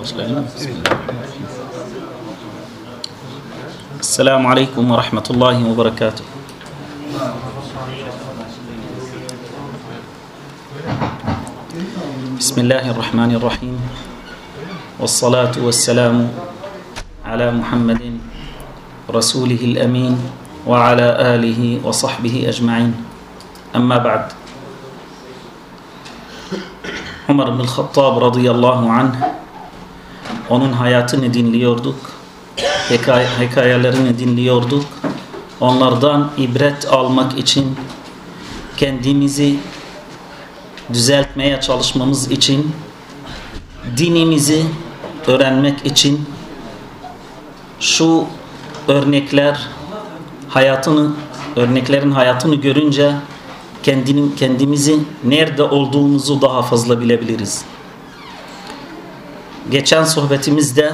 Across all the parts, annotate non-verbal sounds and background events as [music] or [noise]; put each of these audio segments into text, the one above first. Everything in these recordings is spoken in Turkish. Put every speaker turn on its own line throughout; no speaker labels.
Başlayalım. Esselamu Aleyküm ve Rahmetullahi ve Berekatuhu. Bismillahirrahmanirrahim. Vessalatu vesselamu ala Muhammedin Resulihil emin ve ala alihi ve sahbihi ecma'in. Amma ba'd. Umar bin Khattab radıyallahu anh onun hayatını dinliyorduk. Hikay hikayelerini dinliyorduk. Onlardan ibret almak için kendimizi düzeltmeye çalışmamız için dinimizi öğrenmek için şu örnekler hayatını örneklerin hayatını görünce kendini, kendimizi nerede olduğumuzu daha fazla bilebiliriz. Geçen sohbetimizde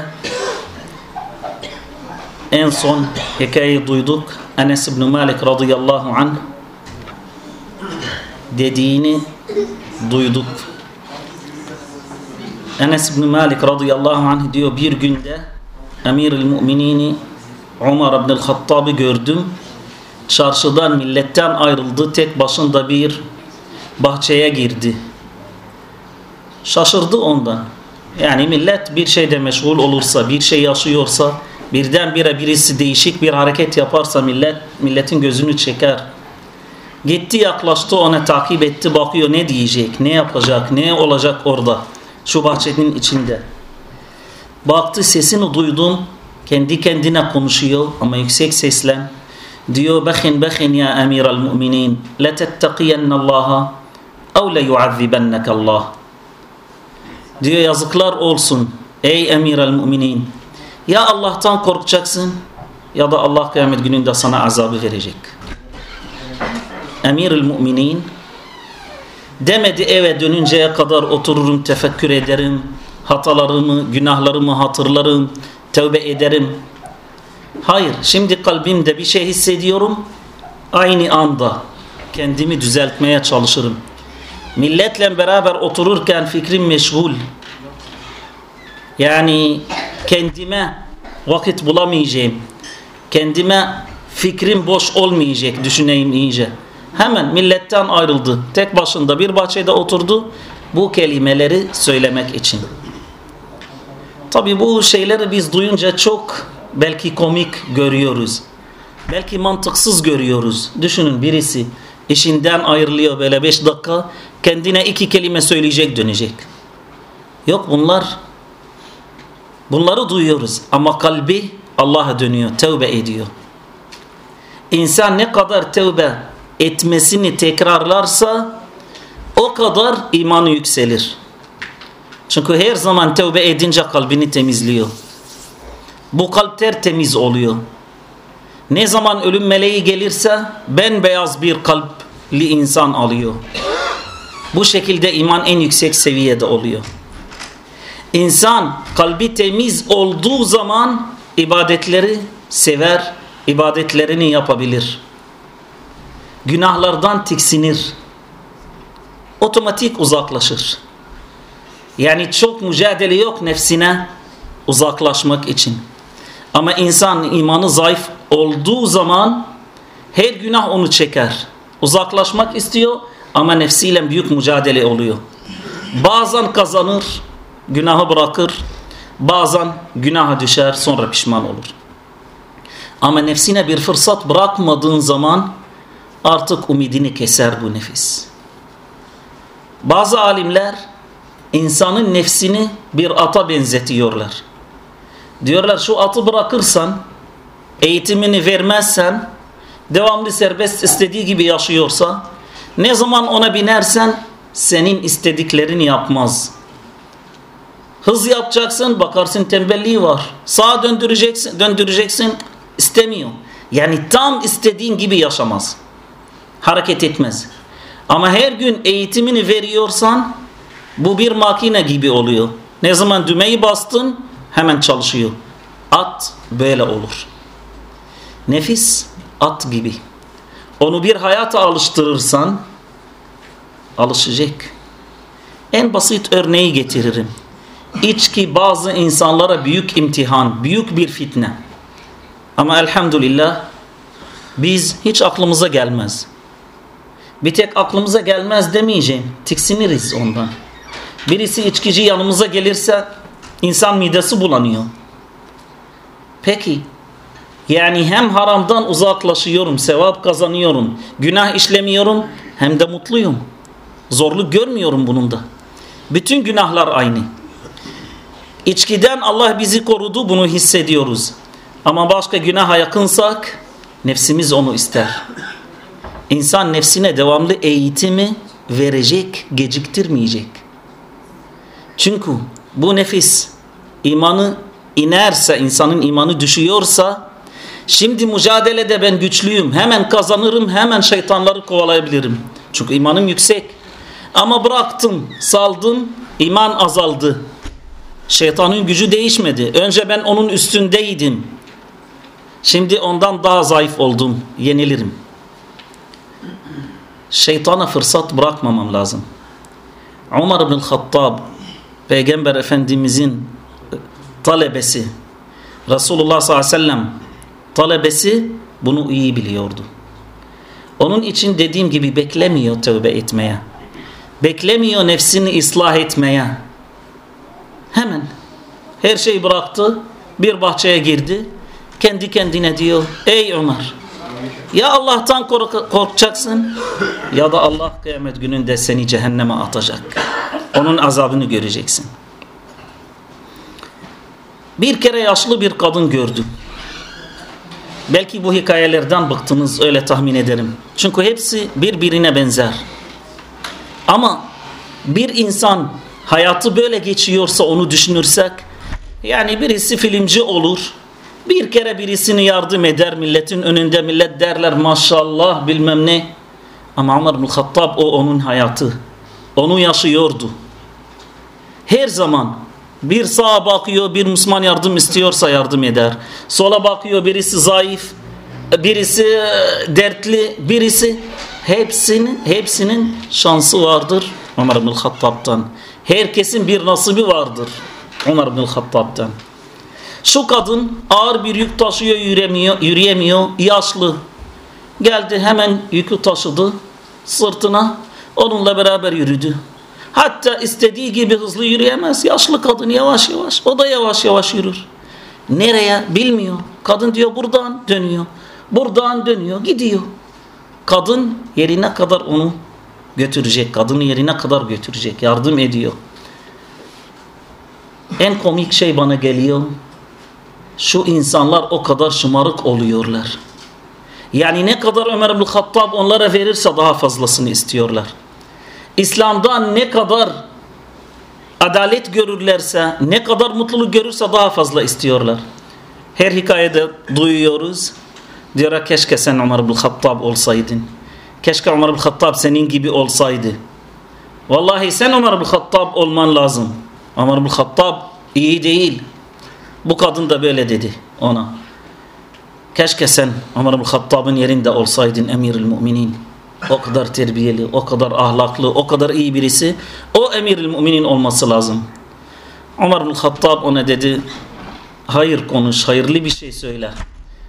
en son hikayeyi duyduk. Enes İbn Malik radıyallahu anh dediğini duyduk. Enes İbn Malik radıyallahu anh diyor bir günde Emir-i Müminini Umar İbn Hattab'ı gördüm. Çarşıdan milletten ayrıldı. Tek başında bir bahçeye girdi. Şaşırdı ondan. Yani millet bir şeyde meşgul olursa, bir şey yaşıyorsa, birdenbire birisi değişik bir hareket yaparsa millet milletin gözünü çeker. Gitti yaklaştı ona takip etti bakıyor ne diyecek, ne yapacak, ne olacak orada şu bahçenin içinde. Baktı sesini duydum kendi kendine konuşuyor ama yüksek sesle diyor bakın bakın ya emir el müminin la tettaqiyennallaha ev la yuazzibenneke Allah diyor yazıklar olsun ey emir el müminin ya Allah'tan korkacaksın ya da Allah kıyamet gününde sana azabı verecek emir el müminin demedi eve dönünceye kadar otururum tefekkür ederim hatalarımı günahlarımı hatırlarım tövbe ederim Hayır, şimdi kalbimde bir şey hissediyorum. Aynı anda kendimi düzeltmeye çalışırım. Milletle beraber otururken fikrim meşgul. Yani kendime vakit bulamayacağım. Kendime fikrim boş olmayacak düşüneyim iyice. Hemen milletten ayrıldı. Tek başında bir bahçede oturdu. Bu kelimeleri söylemek için. Tabi bu şeyleri biz duyunca çok belki komik görüyoruz. Belki mantıksız görüyoruz. Düşünün birisi işinden ayrılıyor böyle beş dakika kendine iki kelime söyleyecek dönecek. Yok bunlar bunları duyuyoruz ama kalbi Allah'a dönüyor, tövbe ediyor. İnsan ne kadar tövbe etmesini tekrarlarsa o kadar imanı yükselir. Çünkü her zaman tövbe edince kalbini temizliyor. Bu kalp tertemiz oluyor. Ne zaman ölüm meleği gelirse bembeyaz bir kalpli insan alıyor. Bu şekilde iman en yüksek seviyede oluyor. İnsan kalbi temiz olduğu zaman ibadetleri sever, ibadetlerini yapabilir. Günahlardan tiksinir. Otomatik uzaklaşır. Yani çok mücadele yok nefsine uzaklaşmak için. Ama insan imanı zayıf olduğu zaman her günah onu çeker. Uzaklaşmak istiyor ama nefsiyle büyük mücadele oluyor. Bazen kazanır, günahı bırakır. Bazen günaha düşer sonra pişman olur. Ama nefsine bir fırsat bırakmadığın zaman artık umidini keser bu nefis. Bazı alimler insanın nefsini bir ata benzetiyorlar. Diyorlar şu atı bırakırsan, eğitimini vermezsen, devamlı serbest istediği gibi yaşıyorsa, ne zaman ona binersen senin istediklerini yapmaz. Hız yapacaksın, bakarsın tembelliği var. Sağa döndüreceksin, döndüreceksin, istemiyor. Yani tam istediğin gibi yaşamaz. Hareket etmez. Ama her gün eğitimini veriyorsan bu bir makine gibi oluyor. Ne zaman düğmeyi bastın hemen çalışıyor. At böyle olur. Nefis at gibi. Onu bir hayata alıştırırsan alışacak. En basit örneği getiririm. içki bazı insanlara büyük imtihan, büyük bir fitne. Ama elhamdülillah biz hiç aklımıza gelmez. Bir tek aklımıza gelmez demeyeceğim. Tiksiniriz ondan. Birisi içkici yanımıza gelirse insan midesi bulanıyor. Peki yani hem haramdan uzaklaşıyorum, sevap kazanıyorum, günah işlemiyorum hem de mutluyum. Zorluk görmüyorum bunun da. Bütün günahlar aynı. İçkiden Allah bizi korudu bunu hissediyoruz. Ama başka günaha yakınsak nefsimiz onu ister. İnsan nefsine devamlı eğitimi verecek, geciktirmeyecek. Çünkü bu nefis imanı inerse, insanın imanı düşüyorsa şimdi mücadelede ben güçlüyüm, hemen kazanırım, hemen şeytanları kovalayabilirim. Çünkü imanım yüksek. Ama bıraktım, saldım, iman azaldı. Şeytanın gücü değişmedi. Önce ben onun üstündeydim. Şimdi ondan daha zayıf oldum, yenilirim. Şeytana fırsat bırakmamam lazım. Umar bin Hattab, Peygamber Efendimizin talebesi, Resulullah sallallahu aleyhi ve sellem talebesi bunu iyi biliyordu. Onun için dediğim gibi beklemiyor tövbe etmeye. Beklemiyor nefsini ıslah etmeye. Hemen her şeyi bıraktı, bir bahçeye girdi. Kendi kendine diyor, ey Ömer ya Allah'tan kork korkacaksın ya da Allah kıyamet gününde seni cehenneme atacak. Onun azabını göreceksin. Bir kere yaşlı bir kadın gördüm. Belki bu hikayelerden bıktınız öyle tahmin ederim. Çünkü hepsi birbirine benzer. Ama bir insan hayatı böyle geçiyorsa onu düşünürsek yani birisi filmci olur. Bir kere birisini yardım eder milletin önünde millet derler maşallah bilmem ne. Ama Ömer bin Hattab o onun hayatı. Onu yaşıyordu. Her zaman bir sağa bakıyor bir Müslüman yardım istiyorsa yardım eder. Sola bakıyor birisi zayıf, birisi dertli, birisi hepsinin hepsinin şansı vardır Ömer bin Hattab'tan. Herkesin bir nasibi vardır Ömer bin Hattab'tan. Şu kadın ağır bir yük taşıyor yürüyemiyor, yürüyemiyor yaşlı. Geldi hemen yükü taşıdı sırtına onunla beraber yürüdü. Hatta istediği gibi hızlı yürüyemez. Yaşlı kadın yavaş yavaş. O da yavaş yavaş yürür. Nereye bilmiyor. Kadın diyor buradan dönüyor. Buradan dönüyor gidiyor. Kadın yerine kadar onu götürecek. Kadını yerine kadar götürecek. Yardım ediyor. En komik şey bana geliyor. Şu insanlar o kadar şımarık oluyorlar. Yani ne kadar Ömer bin Hattab onlara verirse daha fazlasını istiyorlar. İslam'dan ne kadar adalet görürlerse, ne kadar mutluluk görürse daha fazla istiyorlar. Her hikayede duyuyoruz. Diyor keşke sen Ömer bin Hattab olsaydın. Keşke Ömer bin Hattab senin gibi olsaydı. Vallahi sen Ömer bin Hattab olman lazım. Ömer bin Hattab iyi değil. Bu kadın da böyle dedi ona. Keşke sen Ömer bin Hattab'ın yerinde olsaydın emiril müminin. O kadar terbiyeli, o kadar ahlaklı, o kadar iyi birisi. O emiril müminin olması lazım. Ömer bin Hattab ona dedi hayır konuş, hayırlı bir şey söyle.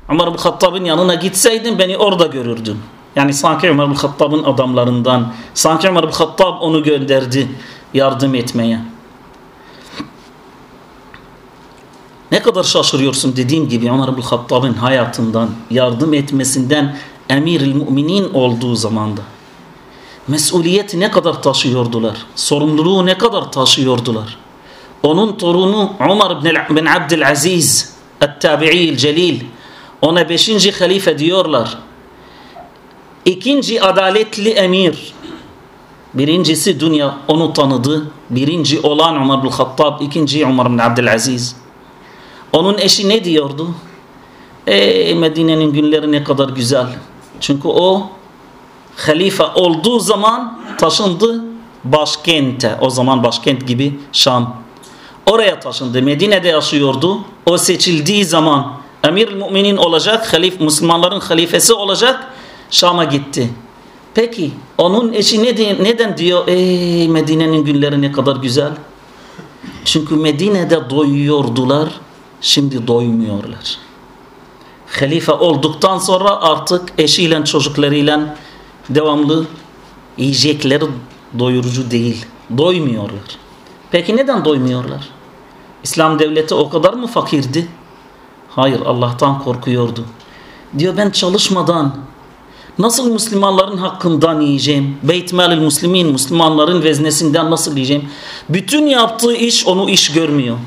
Ömer bin Hattab'ın yanına gitseydin beni orada görürdün. Yani sanki Ömer bin Hattab'ın adamlarından, sanki Ömer bin Hattab onu gönderdi yardım etmeye. Ne kadar şaşırıyorsun dediğim gibi Ömer bin Hattab'ın hayatından, yardım etmesinden emiril müminin olduğu zamanda. Mesuliyeti ne kadar taşıyordular, sorumluluğu ne kadar taşıyordular. Onun torunu Ömer bin Abdülaziz, et-tabi'il celil, ona beşinci halife diyorlar. İkinci adaletli emir. Birincisi dünya onu tanıdı. Birinci olan Ömer bin Hattab, ikinci Ömer bin Abdülaziz. Onun eşi ne diyordu? Ey Medine'nin günleri ne kadar güzel. Çünkü o halife olduğu zaman taşındı başkente. O zaman başkent gibi Şam. Oraya taşındı. Medine'de yaşıyordu. O seçildiği zaman emir müminin olacak, halif, Müslümanların halifesi olacak. Şam'a gitti. Peki onun eşi ne, neden diyor? Ey Medine'nin günleri ne kadar güzel. Çünkü Medine'de doyuyordular, şimdi doymuyorlar. Halife olduktan sonra artık eşiyle çocuklarıyla devamlı yiyecekleri doyurucu değil. Doymuyorlar. Peki neden doymuyorlar? İslam devleti o kadar mı fakirdi? Hayır Allah'tan korkuyordu. Diyor ben çalışmadan nasıl Müslümanların hakkından yiyeceğim? Beytmelil Müslümin, Müslümanların veznesinden nasıl yiyeceğim? Bütün yaptığı iş onu iş görmüyor.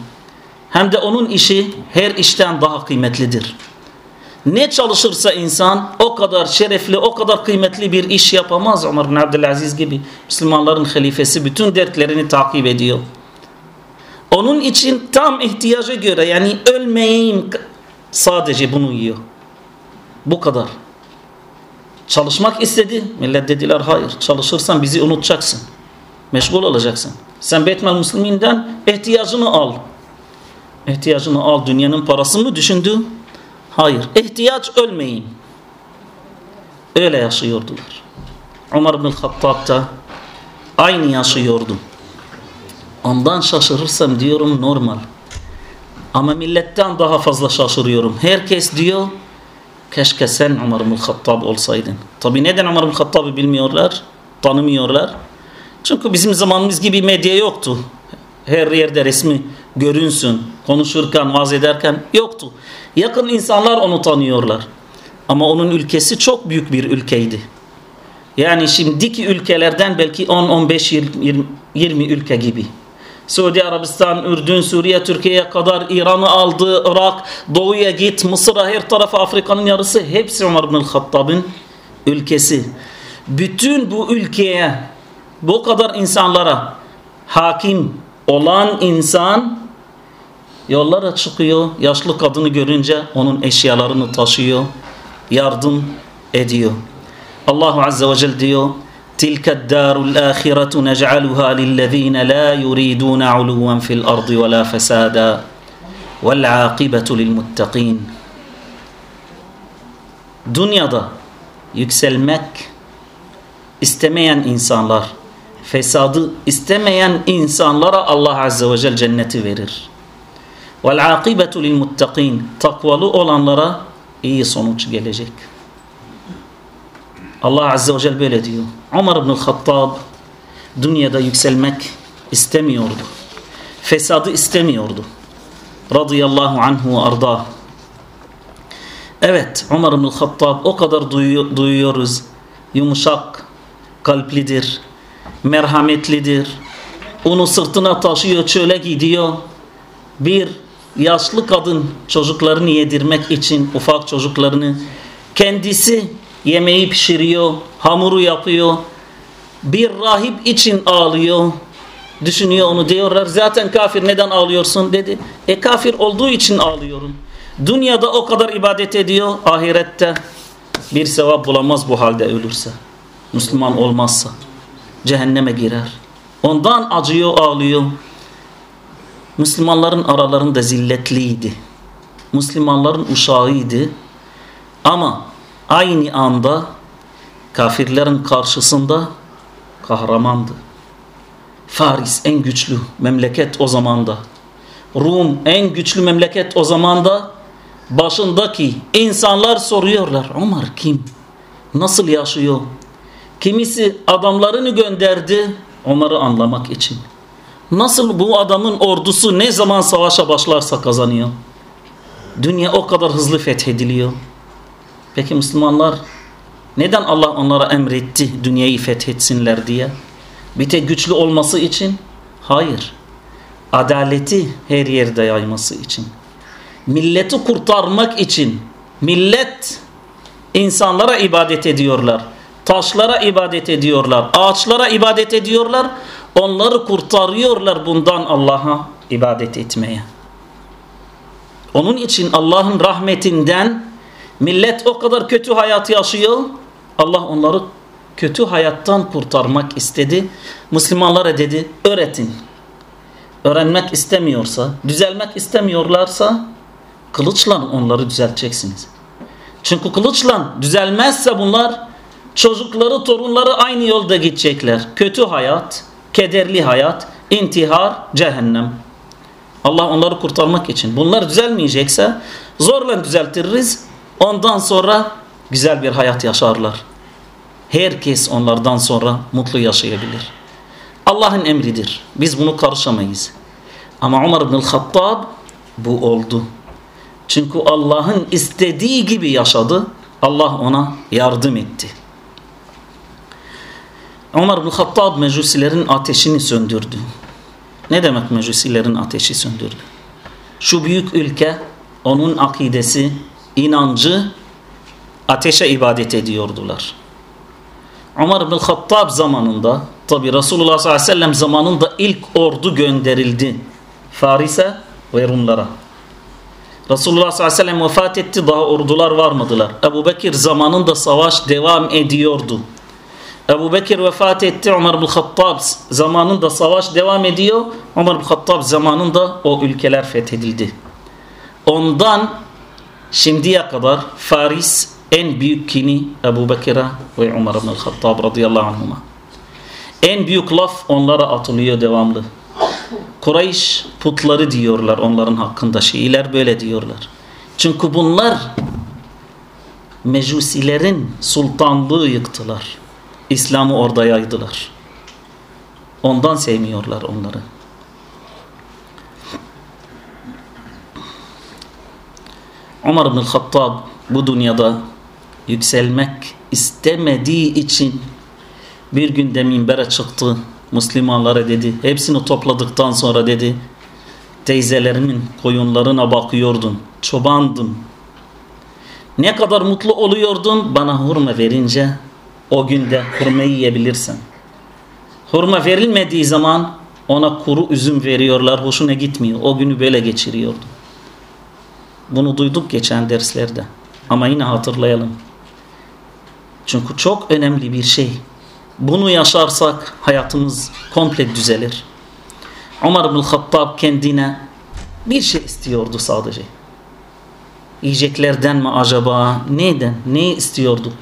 Hem de onun işi her işten daha kıymetlidir. Ne çalışırsa insan o kadar şerefli, o kadar kıymetli bir iş yapamaz. Ömer bin Abdülaziz gibi Müslümanların halifesi bütün dertlerini takip ediyor. Onun için tam ihtiyaca göre yani ölmeyeyim sadece bunu yiyor. Bu kadar. Çalışmak istedi. Millet dediler hayır çalışırsan bizi unutacaksın. Meşgul olacaksın. Sen Beytmel Müslüminden ihtiyacını al. İhtiyacını al. Dünyanın parasını düşündü? Hayır. İhtiyaç ölmeyeyim. Öyle yaşıyordular. Ömer bin Hattab da aynı yaşıyordu. Ondan şaşırırsam diyorum normal. Ama milletten daha fazla şaşırıyorum. Herkes diyor keşke sen Ömer bin Hattab olsaydın. Tabi neden Ömer bin Hattab'ı bilmiyorlar? Tanımıyorlar. Çünkü bizim zamanımız gibi medya yoktu. Her yerde resmi görünsün, konuşurken, vaaz ederken yoktu. Yakın insanlar onu tanıyorlar. Ama onun ülkesi çok büyük bir ülkeydi. Yani şimdiki ülkelerden belki 10-15-20 ülke gibi. Suudi Arabistan, Ürdün, Suriye, Türkiye'ye kadar İran'ı aldı, Irak, Doğu'ya git, Mısır'a, her tarafa Afrika'nın yarısı hepsi Ömer bin Hattab'ın ülkesi. Bütün bu ülkeye, bu kadar insanlara hakim olan insan yollara çıkıyor. Yaşlı kadını görünce onun eşyalarını taşıyor, yardım ediyor. Allahu Azze ve Celle diyor تلك الدار الآخرة نجعلها للذين لا يريدون علوا في الأرض ولا فسادا والعاقبة للمتقين Dünyada yükselmek istemeyen insanlar, fesadı istemeyen insanlara Allah Azze ve Celle cenneti verir. Vel akibetu lil muttakin. Takvalı olanlara iyi sonuç gelecek. Allah Azze ve Celle böyle diyor. Ömer ibn Hattab dünyada yükselmek istemiyordu. Fesadı istemiyordu. Radıyallahu anhu arda. Evet Ömer ibn Hattab o kadar duyuyoruz. Yumuşak kalplidir. Merhametlidir. Onu sırtına taşıyor çöle gidiyor. Bir yaşlı kadın çocuklarını yedirmek için ufak çocuklarını kendisi yemeği pişiriyor, hamuru yapıyor. Bir rahip için ağlıyor. Düşünüyor onu diyorlar. Zaten kafir neden ağlıyorsun dedi. E kafir olduğu için ağlıyorum. Dünyada o kadar ibadet ediyor. Ahirette bir sevap bulamaz bu halde ölürse. Müslüman olmazsa. Cehenneme girer. Ondan acıyor ağlıyor. Müslümanların aralarında zilletliydi. Müslümanların uşağıydı. Ama aynı anda kafirlerin karşısında kahramandı. Faris en güçlü memleket o zamanda. Rum en güçlü memleket o zamanda. Başındaki insanlar soruyorlar. Ömer kim? Nasıl yaşıyor? Kimisi adamlarını gönderdi Ömer'i anlamak için. Nasıl bu adamın ordusu ne zaman savaşa başlarsa kazanıyor? Dünya o kadar hızlı fethediliyor. Peki Müslümanlar neden Allah onlara emretti dünyayı fethetsinler diye? Bir tek güçlü olması için? Hayır. Adaleti her yerde yayması için. Milleti kurtarmak için. Millet insanlara ibadet ediyorlar. Taşlara ibadet ediyorlar. Ağaçlara ibadet ediyorlar. Onları kurtarıyorlar bundan Allah'a ibadet etmeye. Onun için Allah'ın rahmetinden Millet o kadar kötü hayat yaşıyor. Allah onları kötü hayattan kurtarmak istedi. Müslümanlara dedi öğretin. Öğrenmek istemiyorsa, düzelmek istemiyorlarsa kılıçla onları düzelteceksiniz. Çünkü kılıçla düzelmezse bunlar çocukları, torunları aynı yolda gidecekler. Kötü hayat, kederli hayat, intihar, cehennem. Allah onları kurtarmak için. Bunlar düzelmeyecekse zorla düzeltiriz. Ondan sonra güzel bir hayat yaşarlar. Herkes onlardan sonra mutlu yaşayabilir. Allah'ın emridir. Biz bunu karışamayız. Ama Umar bin Hattab bu oldu. Çünkü Allah'ın istediği gibi yaşadı. Allah ona yardım etti. Umar bin Hattab mecusilerin ateşini söndürdü. Ne demek mecusilerin ateşi söndürdü? Şu büyük ülke onun akidesi, inancı ateşe ibadet ediyordular. Umar bin Hattab zamanında tabi Resulullah sallallahu aleyhi ve sellem zamanında ilk ordu gönderildi. Faris'e ve Rumlara. Resulullah sallallahu aleyhi ve sellem vefat etti daha ordular varmadılar. Ebu Bekir zamanında savaş devam ediyordu. Ebu Bekir vefat etti. Ömer bin Hattab zamanında savaş devam ediyor. Ömer bin Hattab zamanında o ülkeler fethedildi. Ondan şimdiye kadar Faris en büyük kini Ebu Bekir'e ve Ömer bin Hattab radıyallahu anhuma. En büyük laf onlara atılıyor devamlı. Kureyş putları diyorlar onların hakkında. Şiiler böyle diyorlar. Çünkü bunlar mecusilerin sultanlığı yıktılar. İslam'ı orada yaydılar. Ondan sevmiyorlar onları. Umar bin Hattab bu dünyada yükselmek istemediği için bir günde minbere çıktı. Müslümanlara dedi. Hepsini topladıktan sonra dedi. Teyzelerimin koyunlarına bakıyordum. Çobandım. Ne kadar mutlu oluyordum bana hurma verince o günde hurmayı yiyebilirsin. Hurma verilmediği zaman ona kuru üzüm veriyorlar. Hoşuna gitmiyor. O günü böyle geçiriyordu. Bunu duyduk geçen derslerde. Ama yine hatırlayalım. Çünkü çok önemli bir şey. Bunu yaşarsak hayatımız komple düzelir. Ömer bin Hattab kendine bir şey istiyordu sadece. Yiyeceklerden mi acaba? Neyden? Ne istiyordu?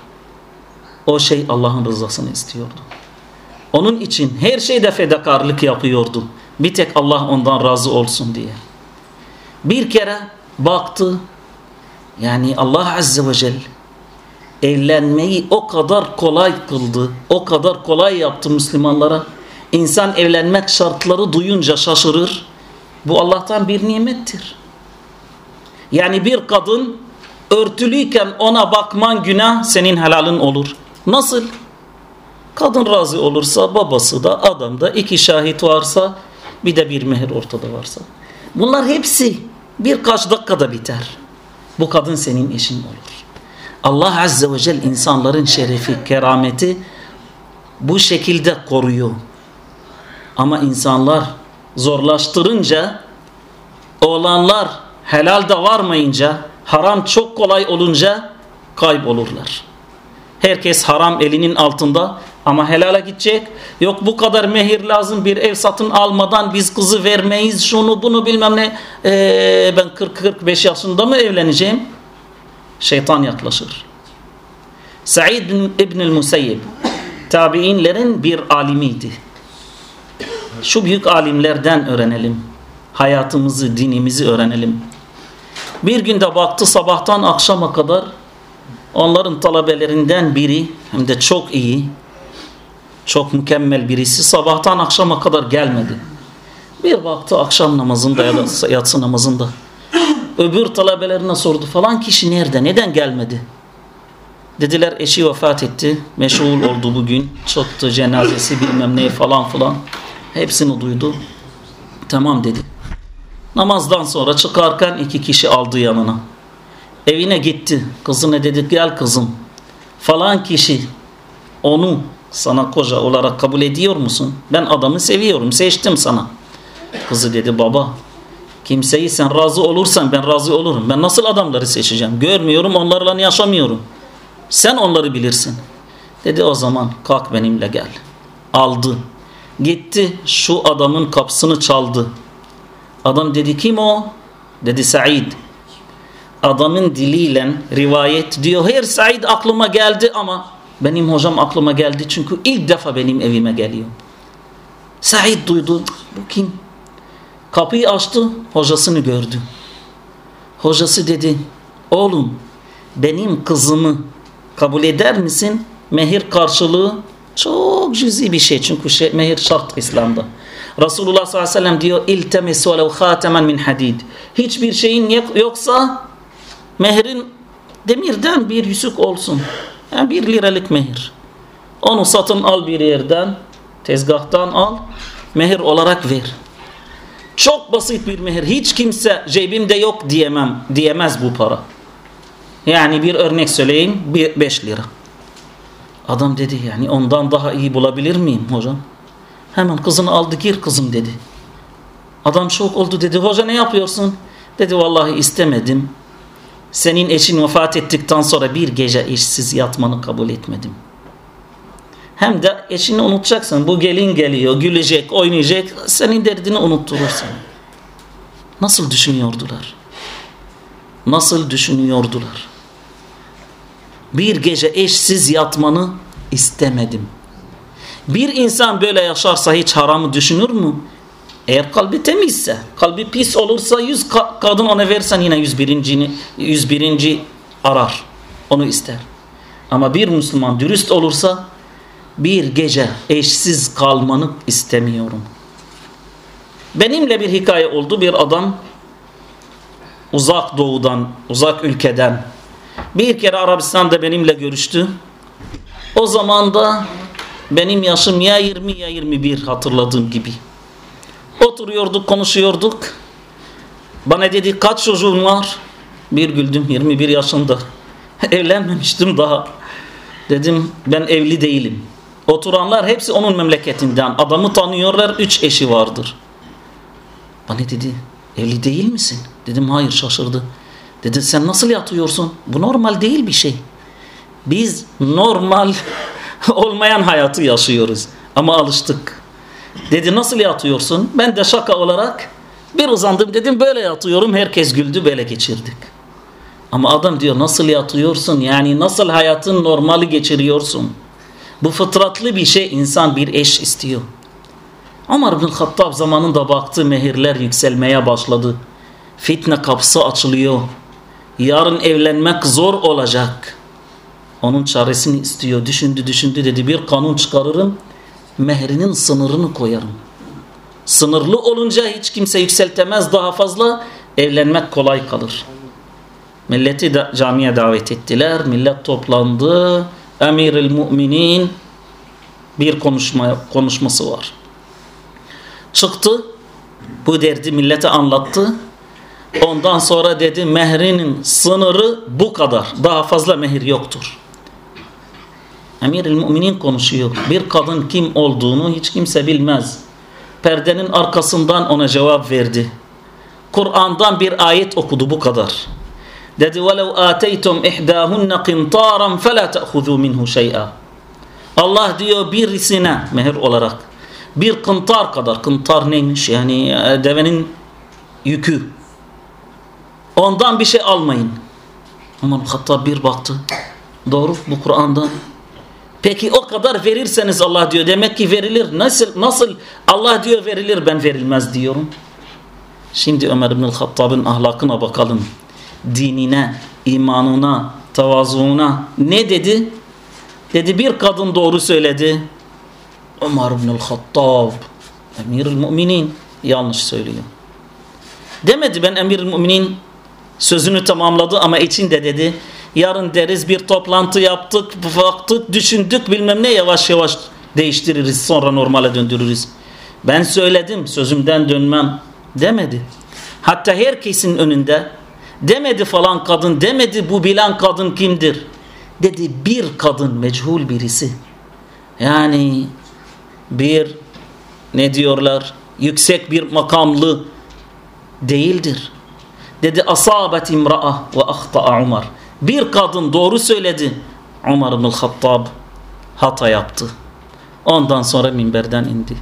O şey Allah'ın rızasını istiyordu. Onun için her şeyde fedakarlık yapıyordu. Bir tek Allah ondan razı olsun diye. Bir kere baktı yani Allah Azze ve Celle evlenmeyi o kadar kolay kıldı. O kadar kolay yaptı Müslümanlara. İnsan evlenmek şartları duyunca şaşırır. Bu Allah'tan bir nimettir. Yani bir kadın örtülüyken ona bakman günah senin helalin olur. Nasıl? Kadın razı olursa babası da adam da iki şahit varsa bir de bir mehir ortada varsa. Bunlar hepsi birkaç dakikada biter. Bu kadın senin eşin olur. Allah Azze ve Celle insanların şerefi, kerameti bu şekilde koruyor. Ama insanlar zorlaştırınca olanlar helal da varmayınca haram çok kolay olunca kaybolurlar. Herkes haram elinin altında ama helala gidecek. Yok bu kadar mehir lazım bir ev satın almadan biz kızı vermeyiz şunu bunu bilmem ne. Ee, ben 40-45 yaşında mı evleneceğim? Şeytan yaklaşır. Said İbn-i Musayyib tabiinlerin bir alimiydi. Şu büyük alimlerden öğrenelim. Hayatımızı, dinimizi öğrenelim. Bir günde baktı sabahtan akşama kadar onların talebelerinden biri hem de çok iyi çok mükemmel birisi sabahtan akşama kadar gelmedi. Bir baktı akşam namazında ya da yatsı namazında öbür talebelerine sordu falan kişi nerede neden gelmedi? Dediler eşi vefat etti meşgul oldu bugün çıktı cenazesi bilmem ne falan filan hepsini duydu. Tamam dedi. Namazdan sonra çıkarken iki kişi aldı yanına. Evine gitti. Kızına dedi gel kızım. Falan kişi onu sana koca olarak kabul ediyor musun? Ben adamı seviyorum. Seçtim sana. Kızı dedi baba kimseyi sen razı olursan ben razı olurum. Ben nasıl adamları seçeceğim? Görmüyorum onlarla yaşamıyorum. Sen onları bilirsin. Dedi o zaman kalk benimle gel. Aldı. Gitti şu adamın kapısını çaldı. Adam dedi kim o? Dedi Said adamın diliyle rivayet diyor her Said aklıma geldi ama benim hocam aklıma geldi çünkü ilk defa benim evime geliyor. Said duydu bu kim? Kapıyı açtı, hocasını gördü. Hocası dedi, oğlum benim kızımı kabul eder misin? Mehir karşılığı çok cüzi bir şey çünkü şey, mehir şart İslam'da. Resulullah sallallahu aleyhi ve sellem diyor iltemis velev khatemen min hadid. Hiçbir şeyin yoksa mehrin demirden bir yüzük olsun. Yani bir liralık mehir. Onu satın al bir yerden, tezgahtan al, mehir olarak ver. Çok basit bir mehir. Hiç kimse cebimde yok diyemem, diyemez bu para. Yani bir örnek söyleyeyim, 5 lira. Adam dedi yani ondan daha iyi bulabilir miyim hocam? Hemen kızını aldı gir kızım dedi. Adam şok oldu dedi hoca ne yapıyorsun? Dedi vallahi istemedim. Senin eşin vefat ettikten sonra bir gece eşsiz yatmanı kabul etmedim. Hem de eşini unutacaksın. Bu gelin geliyor, gülecek, oynayacak. Senin derdini unutturursun. Nasıl düşünüyordular? Nasıl düşünüyordular? Bir gece eşsiz yatmanı istemedim. Bir insan böyle yaşarsa hiç haramı düşünür mü? Eğer kalbi temizse, kalbi pis olursa yüz kadın ona versen yine yüz birincini, yüz birinci arar. Onu ister. Ama bir Müslüman dürüst olursa bir gece eşsiz kalmanı istemiyorum. Benimle bir hikaye oldu. Bir adam uzak doğudan, uzak ülkeden bir kere Arabistan'da benimle görüştü. O zaman da benim yaşım ya 20 ya 21 hatırladığım gibi. Oturuyorduk, konuşuyorduk. Bana dedi kaç çocuğun var? Bir güldüm 21 yaşında. [laughs] Evlenmemiştim daha. Dedim ben evli değilim. Oturanlar hepsi onun memleketinden. Adamı tanıyorlar, üç eşi vardır. Bana dedi evli değil misin? Dedim hayır şaşırdı. Dedi sen nasıl yatıyorsun? Bu normal değil bir şey. Biz normal [laughs] olmayan hayatı yaşıyoruz. Ama alıştık. Dedi nasıl yatıyorsun? Ben de şaka olarak bir uzandım dedim böyle yatıyorum. Herkes güldü böyle geçirdik. Ama adam diyor nasıl yatıyorsun? Yani nasıl hayatın normali geçiriyorsun? Bu fıtratlı bir şey insan bir eş istiyor. Ömer bin Hattab zamanında baktı mehirler yükselmeye başladı. Fitne kapısı açılıyor. Yarın evlenmek zor olacak. Onun çaresini istiyor. Düşündü düşündü dedi bir kanun çıkarırım. Mehrinin sınırını koyarım. Sınırlı olunca hiç kimse yükseltemez daha fazla. Evlenmek kolay kalır. Milleti de camiye davet ettiler. Millet toplandı. Emiril Müminin bir konuşma konuşması var. Çıktı. Bu derdi millete anlattı. Ondan sonra dedi mehrinin sınırı bu kadar. Daha fazla mehir yoktur. Emiril Müminin konuşuyor. Bir kadın kim olduğunu hiç kimse bilmez. Perdenin arkasından ona cevap verdi. Kur'an'dan bir ayet okudu bu kadar. Dedi وَلَوْ آتَيْتُمْ اِحْدَاهُنَّ قِنْطَارًا فَلَا تَأْخُذُوا مِنْهُ شَيْئًا Allah diyor birisine mehir olarak bir kıntar kadar kıntar neymiş yani e, devenin yükü ondan bir şey almayın. Ama hatta bir baktı doğru bu Kur'an'da Peki o kadar verirseniz Allah diyor. Demek ki verilir. Nasıl nasıl Allah diyor verilir ben verilmez diyorum. Şimdi Ömer bin Hattab'ın ahlakına bakalım dinine, imanına, tavazuuna ne dedi? Dedi bir kadın doğru söyledi. Ömer ibn Hattab Emirül Müminin yanlış söylüyor. Demedi ben Emirül Müminin sözünü tamamladı ama içinde dedi yarın deriz bir toplantı yaptık, baktık, düşündük bilmem ne yavaş yavaş değiştiririz sonra normale döndürürüz. Ben söyledim sözümden dönmem demedi. Hatta herkesin önünde Demedi falan kadın, demedi bu bilen kadın kimdir. Dedi bir kadın meçhul birisi. Yani bir ne diyorlar yüksek bir makamlı değildir. Dedi asabet imra'a ve ahta'a Umar. Bir kadın doğru söyledi. Umar ibn Hattab hata yaptı. Ondan sonra minberden indi.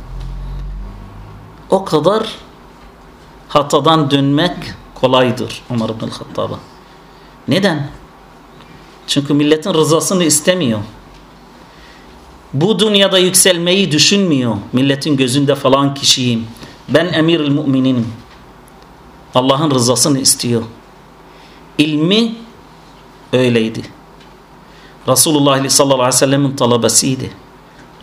O kadar hatadan dönmek kolaydır Ömer ibn Hattab'a. Neden? Çünkü milletin rızasını istemiyor. Bu dünyada yükselmeyi düşünmüyor. Milletin gözünde falan kişiyim. Ben emir mümininim. Allah'ın rızasını istiyor. İlmi öyleydi. Resulullah sallallahu aleyhi ve sellem'in talabesiydi.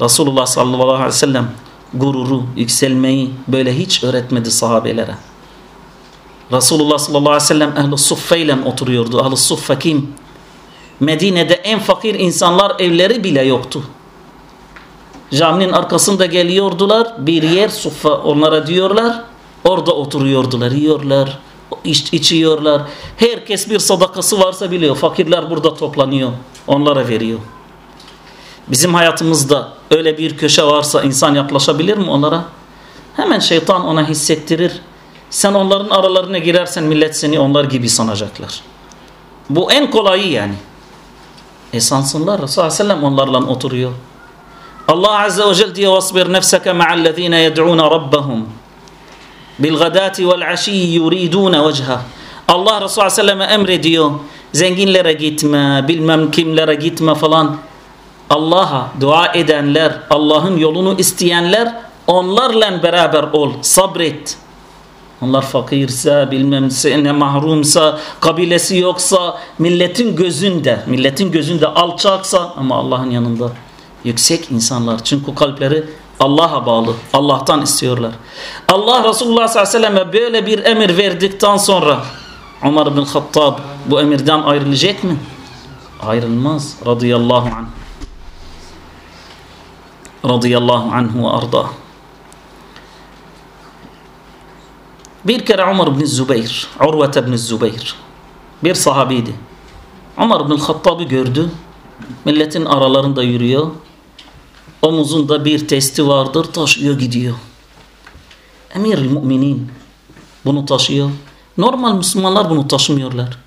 Resulullah sallallahu aleyhi ve sellem gururu, yükselmeyi böyle hiç öğretmedi sahabelere. Resulullah sallallahu aleyhi ve sellem ehl-i suffeyle oturuyordu. Ehl-i suffe kim? Medine'de en fakir insanlar evleri bile yoktu. Caminin arkasında geliyordular. Bir yer suffa onlara diyorlar. Orada oturuyordular, yiyorlar, iç, içiyorlar. Herkes bir sadakası varsa biliyor. Fakirler burada toplanıyor. Onlara veriyor. Bizim hayatımızda öyle bir köşe varsa insan yaklaşabilir mi onlara? Hemen şeytan ona hissettirir. Sen onların aralarına girersen millet seni onlar gibi sanacaklar. Bu en kolayı yani. E sansınlar. Resulullah sellem onlarla oturuyor. Allah Azze ve Celle diyor وَاصْبِرْ نَفْسَكَ مَعَ الَّذ۪ينَ يَدْعُونَ رَبَّهُمْ Bilgadati vel aşiyyi yuriduna vejha. Allah Resulü Aleyhisselam'a emrediyor. Zenginlere gitme, bilmem kimlere gitme falan. Allah'a dua edenler, Allah'ın yolunu isteyenler onlarla beraber ol, sabret. Onlar fakirse, bilmem ne mahrumsa, kabilesi yoksa, milletin gözünde, milletin gözünde alçaksa ama Allah'ın yanında yüksek insanlar. Çünkü kalpleri Allah'a bağlı. Allah'tan istiyorlar. Allah Resulullah sallallahu aleyhi ve selleme böyle bir emir verdikten sonra Ömer bin Hattab bu emirden ayrılacak mı? Ayrılmaz. Radıyallahu anh. Radıyallahu anhu ve arda. Bir kere Ömer bin Zübeyir, Urve bin Zübeyir bir sahabiydi. Ömer bin Hattab'ı gördü. Milletin aralarında yürüyor. Omuzunda bir testi vardır taşıyor gidiyor. Emir müminin bunu taşıyor. Normal Müslümanlar bunu taşımıyorlar.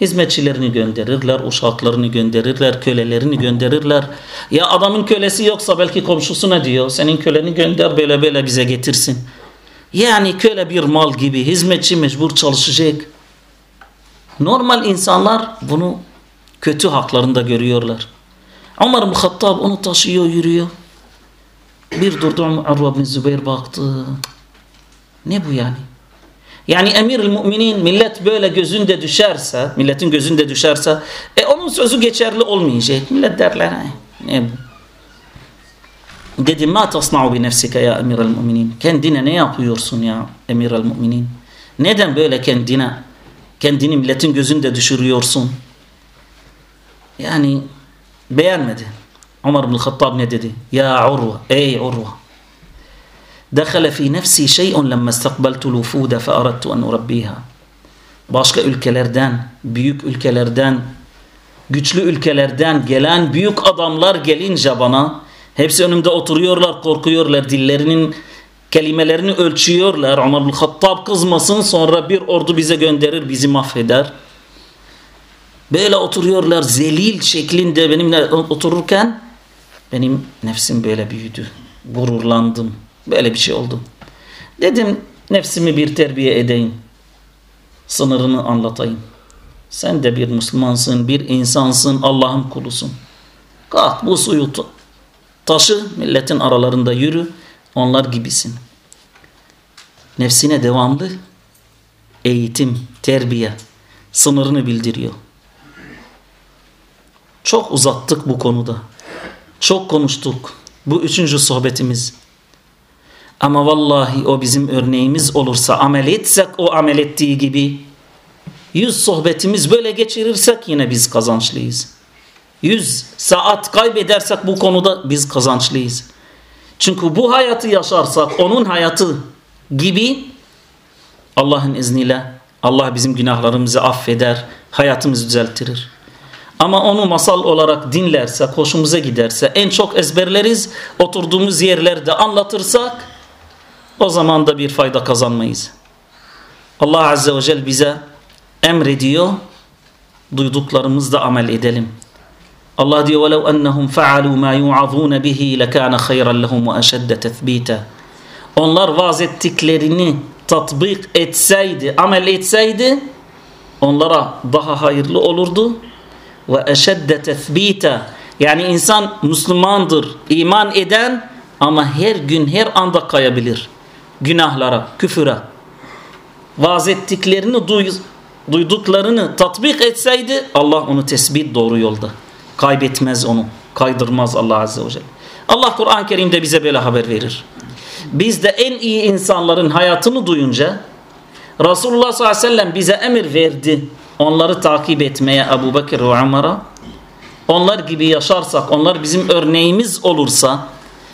Hizmetçilerini gönderirler, uşaklarını gönderirler, kölelerini gönderirler. Ya adamın kölesi yoksa belki komşusuna diyor. Senin köleni gönder böyle böyle bize getirsin. Yani köle bir mal gibi hizmetçi mecbur çalışacak. Normal insanlar bunu kötü haklarında görüyorlar. Ömer bin Hattab onu taşıyor yürüyor. Bir durdu Urva bin Zübeyir baktı. Ne bu yani? Yani emir müminin millet böyle gözünde düşerse, milletin gözünde düşerse e onun sözü geçerli olmayacak. Millet derler ne bu? Dedi ma tasna'u bi nefsike ya emiral müminin. Kendine ne yapıyorsun ya emiral müminin? Neden böyle kendine kendini milletin gözünde düşürüyorsun? Yani beğenmedi. Ömer bin Hattab ne dedi? Ya Urva, ey Urva. Dekhala fi nefsi şey'un lemma istakbaltu lufuda fe aradtu en urabbiha. Başka ülkelerden, büyük ülkelerden, güçlü ülkelerden gelen büyük adamlar gelince bana hepsi önümde oturuyorlar, korkuyorlar. Dillerinin kelimelerini ölçüyorlar. Ömer bin Hattab kızmasın sonra bir ordu bize gönderir, bizi mahveder. Böyle oturuyorlar zelil şeklinde benimle otururken benim nefsim böyle büyüdü. Gururlandım. Böyle bir şey oldu. Dedim nefsimi bir terbiye edeyim. Sınırını anlatayım. Sen de bir Müslümansın, bir insansın, Allah'ın kulusun. Kalk bu suyu taşı, milletin aralarında yürü, onlar gibisin. Nefsine devamlı eğitim, terbiye, sınırını bildiriyor. Çok uzattık bu konuda. Çok konuştuk. Bu üçüncü sohbetimiz. Ama vallahi o bizim örneğimiz olursa amel etsek o amel ettiği gibi yüz sohbetimiz böyle geçirirsek yine biz kazançlıyız. Yüz saat kaybedersek bu konuda biz kazançlıyız. Çünkü bu hayatı yaşarsak onun hayatı gibi Allah'ın izniyle Allah bizim günahlarımızı affeder, hayatımızı düzeltirir. Ama onu masal olarak dinlersek, hoşumuza giderse, en çok ezberleriz, oturduğumuz yerlerde anlatırsak o zaman da bir fayda kazanmayız. Allah Azze ve Celle bize emrediyor, duyduklarımızda amel edelim. Allah diyor وَلَوْ أَنَّهُمْ فَعَلُوا مَا يُعَظُونَ بِهِ لَكَانَ خَيْرًا لَهُمْ وَأَشَدَّ تَثْبِيتًا Onlar vaaz ettiklerini tatbik etseydi, amel etseydi onlara daha hayırlı olurdu ve eşedde tethbita yani insan Müslümandır, iman eden ama her gün her anda kayabilir. günahlara, küfüre vaaz ettiklerini duy, duyduklarını tatbik etseydi Allah onu tesbih doğru yolda. Kaybetmez onu. Kaydırmaz Allah Azze ve Celle. Allah Kur'an-ı Kerim'de bize böyle haber verir. Biz de en iyi insanların hayatını duyunca Resulullah sallallahu aleyhi ve sellem bize emir verdi. Onları takip etmeye Ebu Bekir ve Umar'a. Onlar gibi yaşarsak, onlar bizim örneğimiz olursa,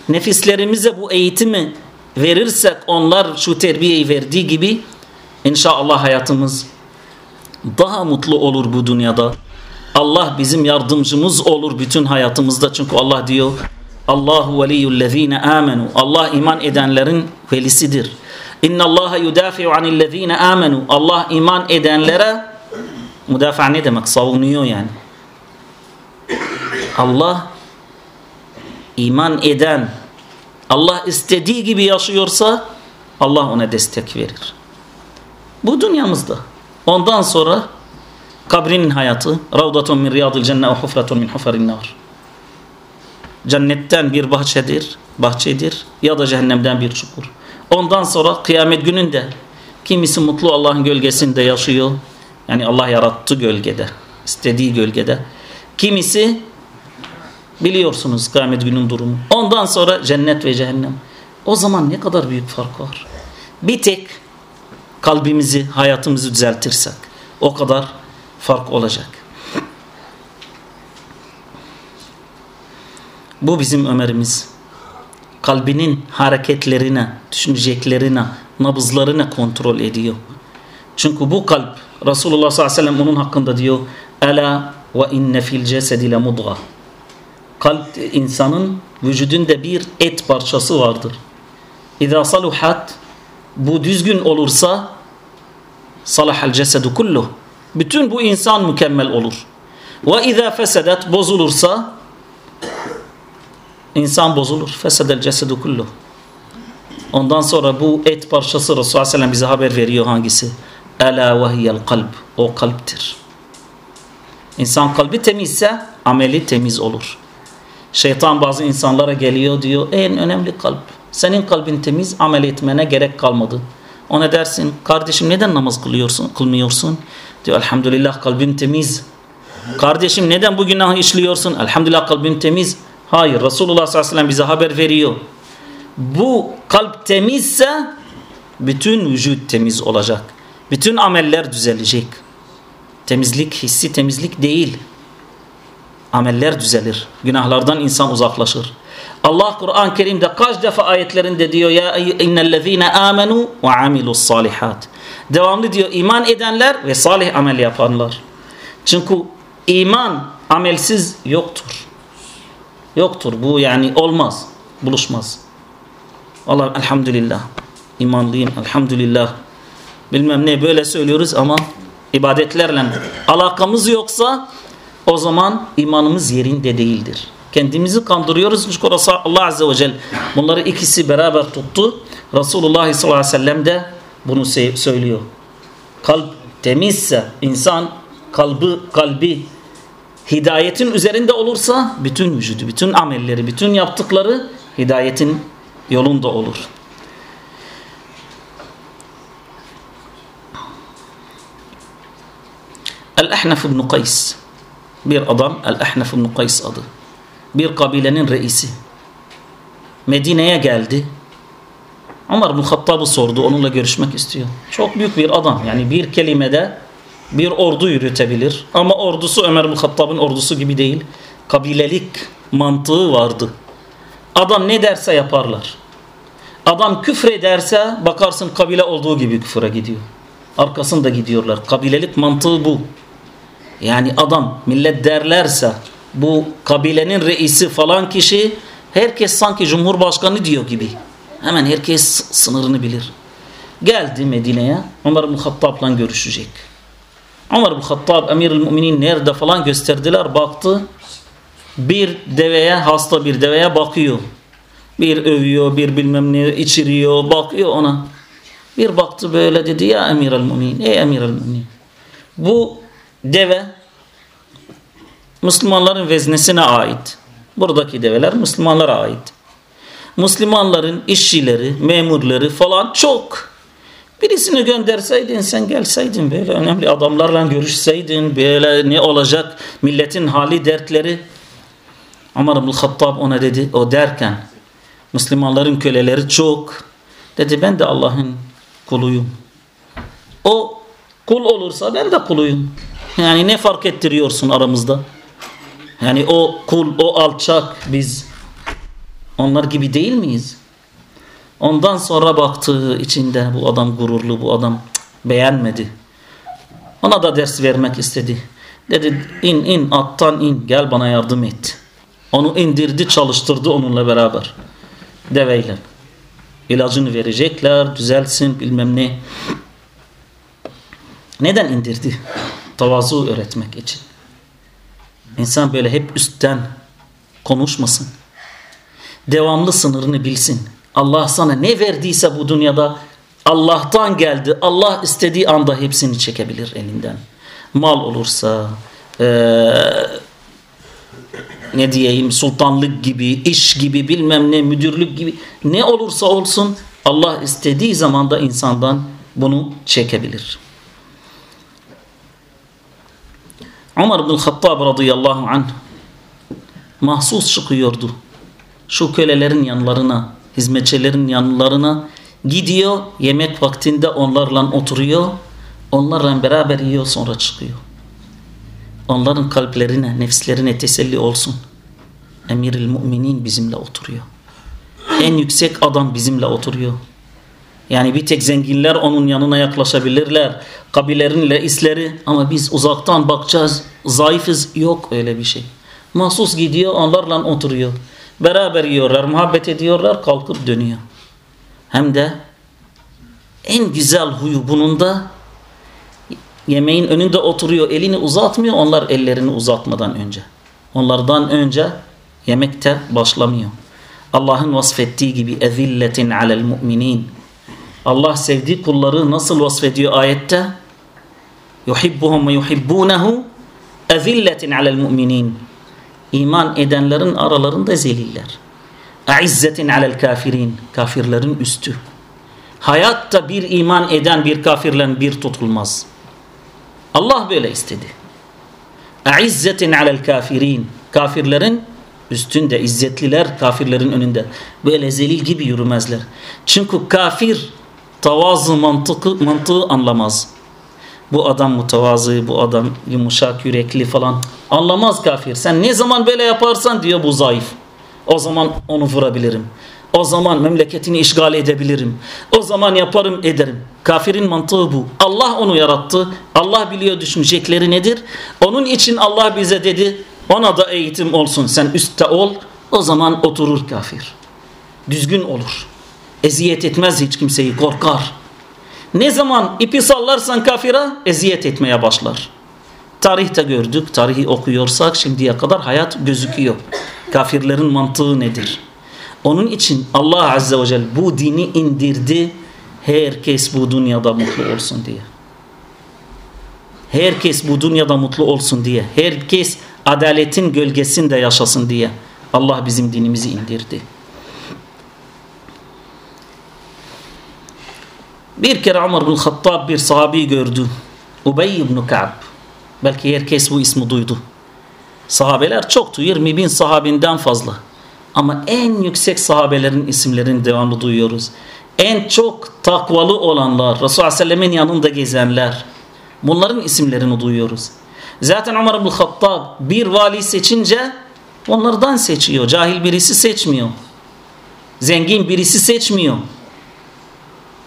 nefislerimize bu eğitimi verirsek, onlar şu terbiyeyi verdiği gibi inşallah hayatımız daha mutlu olur bu dünyada. Allah bizim yardımcımız olur bütün hayatımızda. Çünkü Allah diyor Allahu veliyyullezine amenu. Allah iman edenlerin velisidir. İnna Allah yudafi'u anillezine amenu. Allah iman edenlere müdafaa ne demek? Savunuyor yani. Allah iman eden Allah istediği gibi yaşıyorsa Allah ona destek verir. Bu dünyamızda. Ondan sonra kabrinin hayatı Ravdatun min riyadil cennet ve hufratun min hufarin nar. Cennetten bir bahçedir, bahçedir ya da cehennemden bir çukur. Ondan sonra kıyamet gününde kimisi mutlu Allah'ın gölgesinde yaşıyor. Yani Allah yarattı gölgede, istediği gölgede. Kimisi biliyorsunuz kıyamet günün durumu. Ondan sonra cennet ve cehennem. O zaman ne kadar büyük fark var. Bir tek kalbimizi, hayatımızı düzeltirsek o kadar fark olacak. Bu bizim Ömer'imiz. Kalbinin hareketlerine, düşüneceklerine, nabızlarına kontrol ediyor. Çünkü bu kalp Resulullah sallallahu aleyhi ve sellem onun hakkında diyor Ela ve inne fil cesedi le mudga Kalp insanın vücudunda bir et parçası vardır. İza saluhat bu düzgün olursa salahal cesedu kulluh bütün bu insan mükemmel olur. Ve izâ fesedet bozulursa insan bozulur. Fesedel cesedu kullu. Ondan sonra bu et parçası Resulullah Aleyhisselam bize haber veriyor hangisi? Ela ve hiyel kalb. O kalptir. İnsan kalbi temizse ameli temiz olur. Şeytan bazı insanlara geliyor diyor en önemli kalp. Senin kalbin temiz amel etmene gerek kalmadı. Ona dersin kardeşim neden namaz kılıyorsun, kılmıyorsun? Diyor elhamdülillah kalbim temiz. Kardeşim neden bu günahı işliyorsun? Elhamdülillah kalbim temiz. Hayır Resulullah sallallahu aleyhi ve sellem bize haber veriyor. Bu kalp temizse bütün vücut temiz olacak. Bütün ameller düzelecek. Temizlik hissi temizlik değil. Ameller düzelir. Günahlardan insan uzaklaşır. Allah Kur'an-ı Kerim'de kaç defa ayetlerinde diyor ya innellezine amenu ve amilus salihat. Devamlı diyor iman edenler ve salih amel yapanlar. Çünkü iman amelsiz yoktur. Yoktur. Bu yani olmaz. Buluşmaz. Allah elhamdülillah. İmanlıyım elhamdülillah. Bilmem ne böyle söylüyoruz ama ibadetlerle alakamız yoksa o zaman imanımız yerinde değildir. Kendimizi kandırıyoruz. Çünkü Allah Azze ve Celle bunları ikisi beraber tuttu. Resulullah sallallahu aleyhi ve sellem de bunu söylüyor. Kalp temizse insan kalbi, kalbi hidayetin üzerinde olursa bütün vücudu, bütün amelleri, bütün yaptıkları hidayetin yolunda olur. El-Ahnaf ibn Qays bir adam El-Ahnaf ibn Qays adı. Bir kabilenin reisi. Medine'ye geldi. Ömer bin Hattab'ı sordu. Onunla görüşmek istiyor. Çok büyük bir adam. Yani bir kelimede bir ordu yürütebilir. Ama ordusu Ömer bin Hattab'ın ordusu gibi değil. Kabilelik mantığı vardı. Adam ne derse yaparlar. Adam küfrederse bakarsın kabile olduğu gibi küfre gidiyor. Arkasında gidiyorlar. Kabilelik mantığı bu. Yani adam millet derlerse bu kabilenin reisi falan kişi herkes sanki cumhurbaşkanı diyor gibi. Hemen herkes sınırını bilir. Geldi Medine'ye Ömer bin Hattab'la görüşecek. Ömer bin Hattab Emirül Müminin nerede falan gösterdiler baktı. Bir deveye hasta bir deveye bakıyor. Bir övüyor bir bilmem ne içiriyor bakıyor ona. Bir baktı böyle dedi ya Emirül Müminin ey Emirül Müminin. Bu deve Müslümanların veznesine ait. Buradaki develer Müslümanlara ait. Müslümanların işçileri, memurları falan çok. Birisini gönderseydin sen gelseydin böyle önemli adamlarla görüşseydin böyle ne olacak milletin hali dertleri. Ömer ibn Hattab ona dedi o derken Müslümanların köleleri çok. Dedi ben de Allah'ın kuluyum. O kul olursa ben de kuluyum. Yani ne fark ettiriyorsun aramızda? Yani o kul, o alçak biz onlar gibi değil miyiz? Ondan sonra baktığı içinde bu adam gururlu, bu adam beğenmedi. Ona da ders vermek istedi. Dedi in in attan in gel bana yardım et. Onu indirdi çalıştırdı onunla beraber. Deveyle. İlacını verecekler düzelsin bilmem ne. Neden indirdi? Tavazu öğretmek için. İnsan böyle hep üstten konuşmasın. Devamlı sınırını bilsin. Allah sana ne verdiyse bu dünyada Allah'tan geldi. Allah istediği anda hepsini çekebilir elinden. Mal olursa, ee, ne diyeyim sultanlık gibi, iş gibi, bilmem ne müdürlük gibi ne olursa olsun Allah istediği zamanda insandan bunu çekebilir. Ömer bin Hattab radıyallahu anh mahsus çıkıyordu. Şu kölelerin yanlarına, hizmetçilerin yanlarına gidiyor. Yemek vaktinde onlarla oturuyor. Onlarla beraber yiyor sonra çıkıyor. Onların kalplerine, nefslerine teselli olsun. Emiril müminin bizimle oturuyor. En yüksek adam bizimle oturuyor. Yani bir tek zenginler onun yanına yaklaşabilirler. Kabilerin reisleri ama biz uzaktan bakacağız. Zayıfız yok öyle bir şey. Mahsus gidiyor onlarla oturuyor. Beraber yiyorlar, muhabbet ediyorlar, kalkıp dönüyor. Hem de en güzel huyu bunun da yemeğin önünde oturuyor, elini uzatmıyor. Onlar ellerini uzatmadan önce. Onlardan önce yemekte başlamıyor. Allah'ın vasfettiği gibi ezilletin alel müminin Allah sevdiği kulları nasıl vasfediyor ayette? Yuhibbuhum ve yuhibbunehu ezilletin alel müminin. İman edenlerin aralarında zeliller. Aizzetin alel kafirin. Kafirlerin üstü. Hayatta bir iman eden bir kafirle bir tutulmaz. Allah böyle istedi. Aizzetin alel kafirin. Kafirlerin üstünde, izzetliler kafirlerin önünde. Böyle zelil gibi yürümezler. Çünkü kafir tavazı mantığı, mantığı anlamaz. Bu adam mutavazı, bu adam yumuşak yürekli falan anlamaz kafir. Sen ne zaman böyle yaparsan diyor bu zayıf. O zaman onu vurabilirim. O zaman memleketini işgal edebilirim. O zaman yaparım ederim. Kafirin mantığı bu. Allah onu yarattı. Allah biliyor düşünecekleri nedir. Onun için Allah bize dedi ona da eğitim olsun. Sen üstte ol. O zaman oturur kafir. Düzgün olur. Eziyet etmez hiç kimseyi korkar. Ne zaman ipi sallarsan kafira eziyet etmeye başlar. Tarihte gördük, tarihi okuyorsak şimdiye kadar hayat gözüküyor. Kafirlerin mantığı nedir? Onun için Allah Azze ve Celle bu dini indirdi. Herkes bu dünyada mutlu olsun diye. Herkes bu dünyada mutlu olsun diye. Herkes adaletin gölgesinde yaşasın diye. Allah bizim dinimizi indirdi. Bir kere Ömer bin Hattab bir sahabi gördü. Ubey ibn Ka'b. Belki herkes bu ismi duydu. Sahabeler çoktu. 20 bin sahabinden fazla. Ama en yüksek sahabelerin isimlerini devamlı duyuyoruz. En çok takvalı olanlar, Resulullah Aleyhisselam'ın yanında gezenler. Bunların isimlerini duyuyoruz. Zaten Ömer bin Hattab bir vali seçince onlardan seçiyor. Cahil birisi seçmiyor. Zengin birisi seçmiyor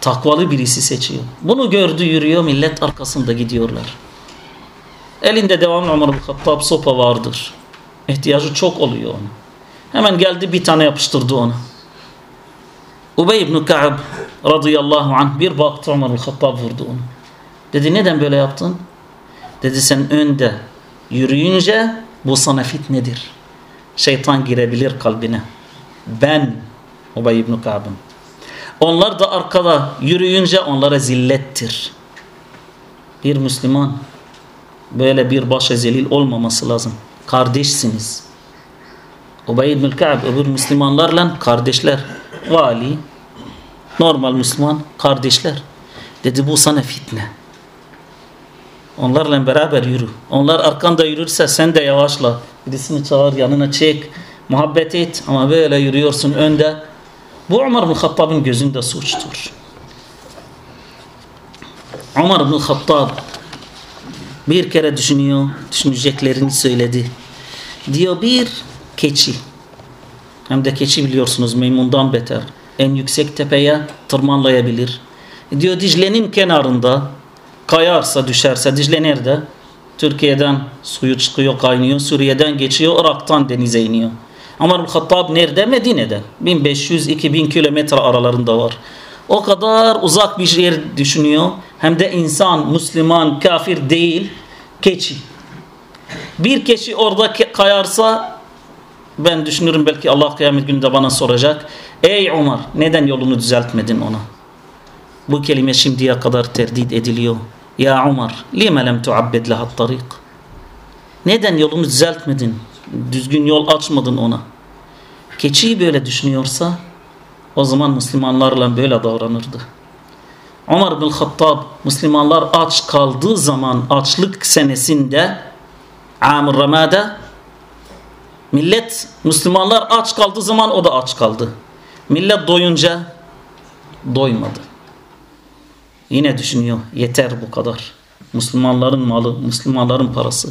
takvalı birisi seçiyor. Bunu gördü yürüyor millet arkasında gidiyorlar. Elinde devamlı Ömer Hattab sopa vardır. İhtiyacı çok oluyor ona. Hemen geldi bir tane yapıştırdı ona. Ubey ibn Ka'b radıyallahu anh bir baktı Ömer Hattab vurdu onu. Dedi neden böyle yaptın? Dedi sen önde yürüyünce bu sana fitnedir. Şeytan girebilir kalbine. Ben Ubey ibn Ka'b'ım. Onlar da arkada yürüyünce onlara zillettir. Bir Müslüman böyle bir başa zelil olmaması lazım. Kardeşsiniz. Ubey ibn Ka'b öbür Müslümanlarla kardeşler. vali, normal Müslüman kardeşler. Dedi bu sana fitne. Onlarla beraber yürü. Onlar arkanda yürürse sen de yavaşla. Birisini çağır yanına çek. Muhabbet et ama böyle yürüyorsun önde. Bu Ömer bin Hattab'ın gözünde suçtur. Ömer bin Hattab bir kere düşünüyor, düşüneceklerini söyledi. Diyor bir keçi. Hem de keçi biliyorsunuz meymundan beter. En yüksek tepeye tırmanlayabilir. Diyor Dicle'nin kenarında kayarsa düşerse Dicle nerede? Türkiye'den suyu çıkıyor kaynıyor. Suriye'den geçiyor Irak'tan denize iniyor. Ömer bin Hattab nerede? Medine'de. 1500-2000 kilometre aralarında var. O kadar uzak bir yer düşünüyor. Hem de insan, Müslüman, kafir değil, keçi. Bir keçi orada kayarsa ben düşünürüm belki Allah kıyamet gününde bana soracak. Ey Ömer neden yolunu düzeltmedin ona? Bu kelime şimdiye kadar terdit ediliyor. Ya Ömer lime lem tuabbed lehat tarik? Neden yolunu düzeltmedin? Düzgün yol açmadın ona. Keçiyi böyle düşünüyorsa o zaman Müslümanlarla böyle davranırdı. Ömer bin Hattab Müslümanlar aç kaldığı zaman açlık senesinde Amr Ramada millet Müslümanlar aç kaldığı zaman o da aç kaldı. Millet doyunca doymadı. Yine düşünüyor yeter bu kadar. Müslümanların malı, Müslümanların parası.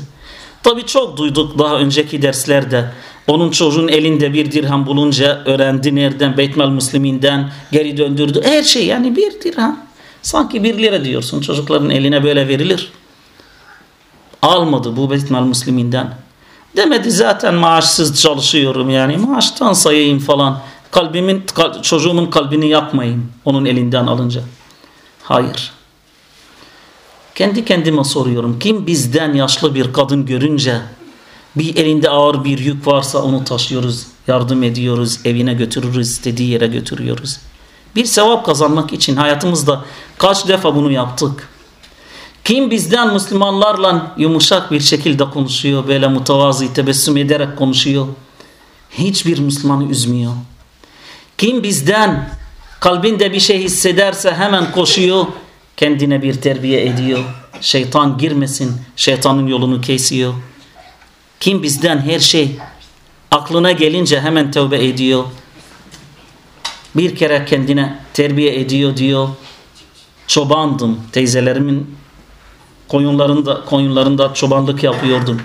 Tabi çok duyduk daha önceki derslerde. Onun çocuğun elinde bir dirham bulunca öğrendi nereden Beytmel Müsliminden geri döndürdü. Her şey yani bir dirham. Sanki bir lira diyorsun çocukların eline böyle verilir. Almadı bu Beytmel Müsliminden. Demedi zaten maaşsız çalışıyorum yani maaştan sayayım falan. Kalbimin, çocuğumun kalbini yakmayayım onun elinden alınca. Hayır. Kendi kendime soruyorum. Kim bizden yaşlı bir kadın görünce bir elinde ağır bir yük varsa onu taşıyoruz, yardım ediyoruz, evine götürürüz, istediği yere götürüyoruz. Bir sevap kazanmak için hayatımızda kaç defa bunu yaptık. Kim bizden Müslümanlarla yumuşak bir şekilde konuşuyor, böyle mutavazi tebessüm ederek konuşuyor. Hiçbir Müslümanı üzmüyor. Kim bizden kalbinde bir şey hissederse hemen koşuyor, kendine bir terbiye ediyor. Şeytan girmesin, şeytanın yolunu kesiyor. Kim bizden her şey aklına gelince hemen tövbe ediyor. Bir kere kendine terbiye ediyor diyor. Çobandım teyzelerimin koyunlarında koyunlarında çobanlık yapıyordum.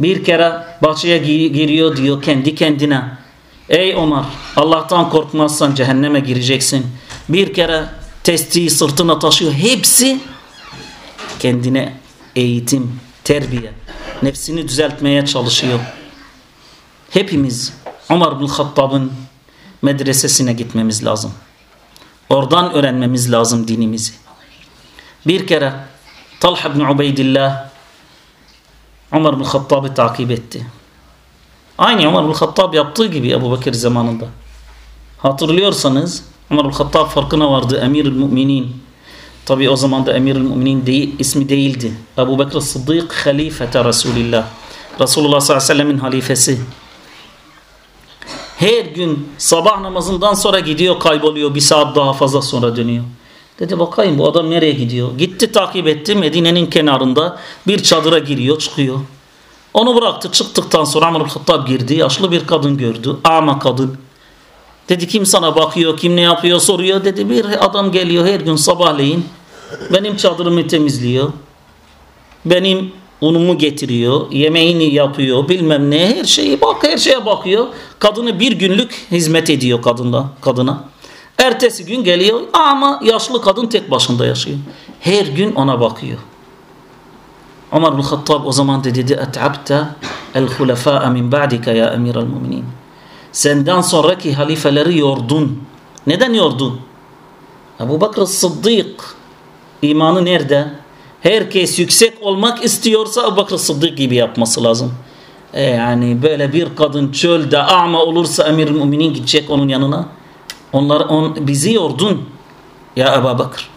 Bir kere bahçeye giriyor diyor kendi kendine. Ey Ömer Allah'tan korkmazsan cehenneme gireceksin. Bir kere testiyi sırtına taşıyor. Hepsi kendine eğitim, terbiye, nefsini düzeltmeye çalışıyor. Hepimiz Ömer bin Hattab'ın medresesine gitmemiz lazım. Oradan öğrenmemiz lazım dinimizi. Bir kere Talha bin Ubeydillah Ömer bin Hattab'ı takip etti. Aynı Ömer bin Hattab yaptığı gibi Ebu Bekir zamanında. Hatırlıyorsanız Ömer bin Hattab farkına vardı Emir-ül Müminin. Tabi o zaman da Emir-ül Müminin değil, ismi değildi. Ebu Bekir Sıddık halifete Resulillah. Resulullah sallallahu aleyhi ve sellemin halifesi. Her gün sabah namazından sonra gidiyor kayboluyor. Bir saat daha fazla sonra dönüyor. Dedi bakayım bu adam nereye gidiyor? Gitti takip etti Medine'nin kenarında bir çadıra giriyor çıkıyor. Onu bıraktı çıktıktan sonra Amr Hattab girdi. Yaşlı bir kadın gördü. Ama kadın. Dedi kim sana bakıyor kim ne yapıyor soruyor. Dedi bir adam geliyor her gün sabahleyin. Benim çadırımı temizliyor. Benim unumu getiriyor, yemeğini yapıyor, bilmem ne her şeyi bak her şeye bakıyor. Kadını bir günlük hizmet ediyor kadına. kadına. Ertesi gün geliyor ama yaşlı kadın tek başında yaşıyor. Her gün ona bakıyor. Ömer bin Hattab o zaman dedi et'abte el hulefâ'a min ba'dike ya emir el müminin. Senden sonraki halifeleri yordun. Neden yordun? Ebu Bakr Sıddık imanı nerede? Herkes yüksek olmak istiyorsa Ebu Bakr Sıddık gibi yapması lazım. E yani böyle bir kadın çölde ama olursa emir müminin gidecek onun yanına. Onlar on, bizi yordun ya Ebu Bakr.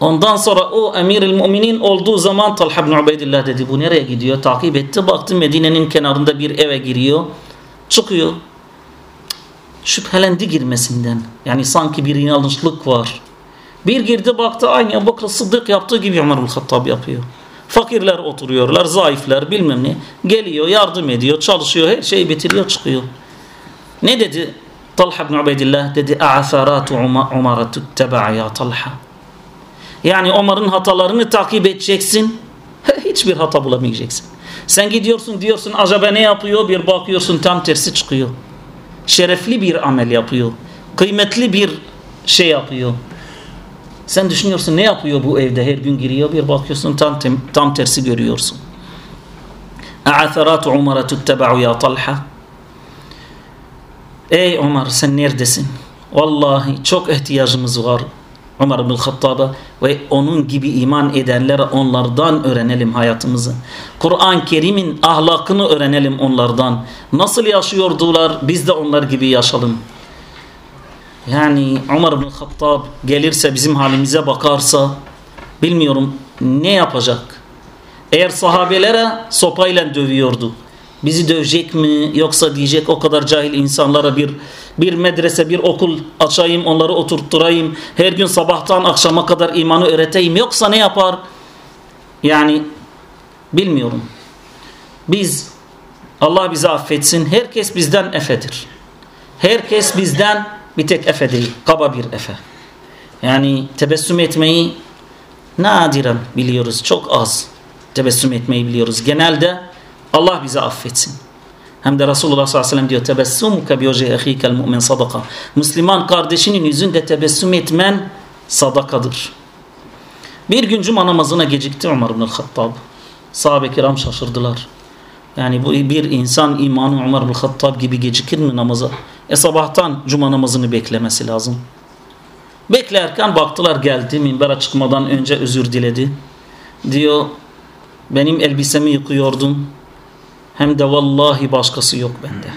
Ondan sonra o emir müminin olduğu zaman Talha bin Ubeydillah dedi bu nereye gidiyor? Takip etti baktı Medine'nin kenarında bir eve giriyor. Çıkıyor şüphelendi girmesinden. Yani sanki bir yanlışlık var. Bir girdi baktı aynı Ebu Bakır Sıddık yaptığı gibi Ömer Hattab yapıyor. Fakirler oturuyorlar, zayıflar bilmem ne. Geliyor, yardım ediyor, çalışıyor, her şeyi bitiriyor, çıkıyor. Ne dedi? Talha bin Ubeydillah dedi "A'faratu Umar'a tutteba'a ya Talha." Yani Ömer'in hatalarını takip edeceksin. [laughs] Hiçbir hata bulamayacaksın. Sen gidiyorsun diyorsun acaba ne yapıyor? Bir bakıyorsun tam tersi çıkıyor. Şerefli bir amel yapıyor. Kıymetli bir şey yapıyor. Sen düşünüyorsun ne yapıyor bu evde her gün giriyor bir bakıyorsun tam tam tersi görüyorsun. A'atharat Umar'a tuttaba'u ya Talha. Ey Umar sen neredesin? Vallahi çok ihtiyacımız var Ömer bin Hattab'a ve onun gibi iman edenlere onlardan öğrenelim hayatımızı. Kur'an-ı Kerim'in ahlakını öğrenelim onlardan. Nasıl yaşıyordular biz de onlar gibi yaşalım. Yani Ömer bin Hattab gelirse bizim halimize bakarsa bilmiyorum ne yapacak. Eğer sahabelere sopayla dövüyordu. Bizi dövecek mi yoksa diyecek o kadar cahil insanlara bir bir medrese bir okul açayım onları oturtturayım her gün sabahtan akşama kadar imanı öğreteyim yoksa ne yapar? Yani bilmiyorum. Biz Allah bizi affetsin herkes bizden efedir. Herkes bizden bir tek efe değil kaba bir efe. Yani tebessüm etmeyi nadiren biliyoruz çok az tebessüm etmeyi biliyoruz. Genelde Allah bizi affetsin. Hem de Resulullah sallallahu aleyhi ve sellem diyor tebessumuka bi vecihi ahikel mu'min sadaka. Müslüman kardeşinin yüzünde tebessüm etmen sadakadır. Bir gün cuma namazına gecikti Ömer bin Hattab. Sahabe kiram şaşırdılar. Yani bu bir insan imanı Ömer bin Hattab gibi gecikir mi namaza? E sabahtan cuma namazını beklemesi lazım. Beklerken baktılar geldi minbere çıkmadan önce özür diledi. Diyor benim elbisemi yıkıyordum hem de vallahi başkası yok bende.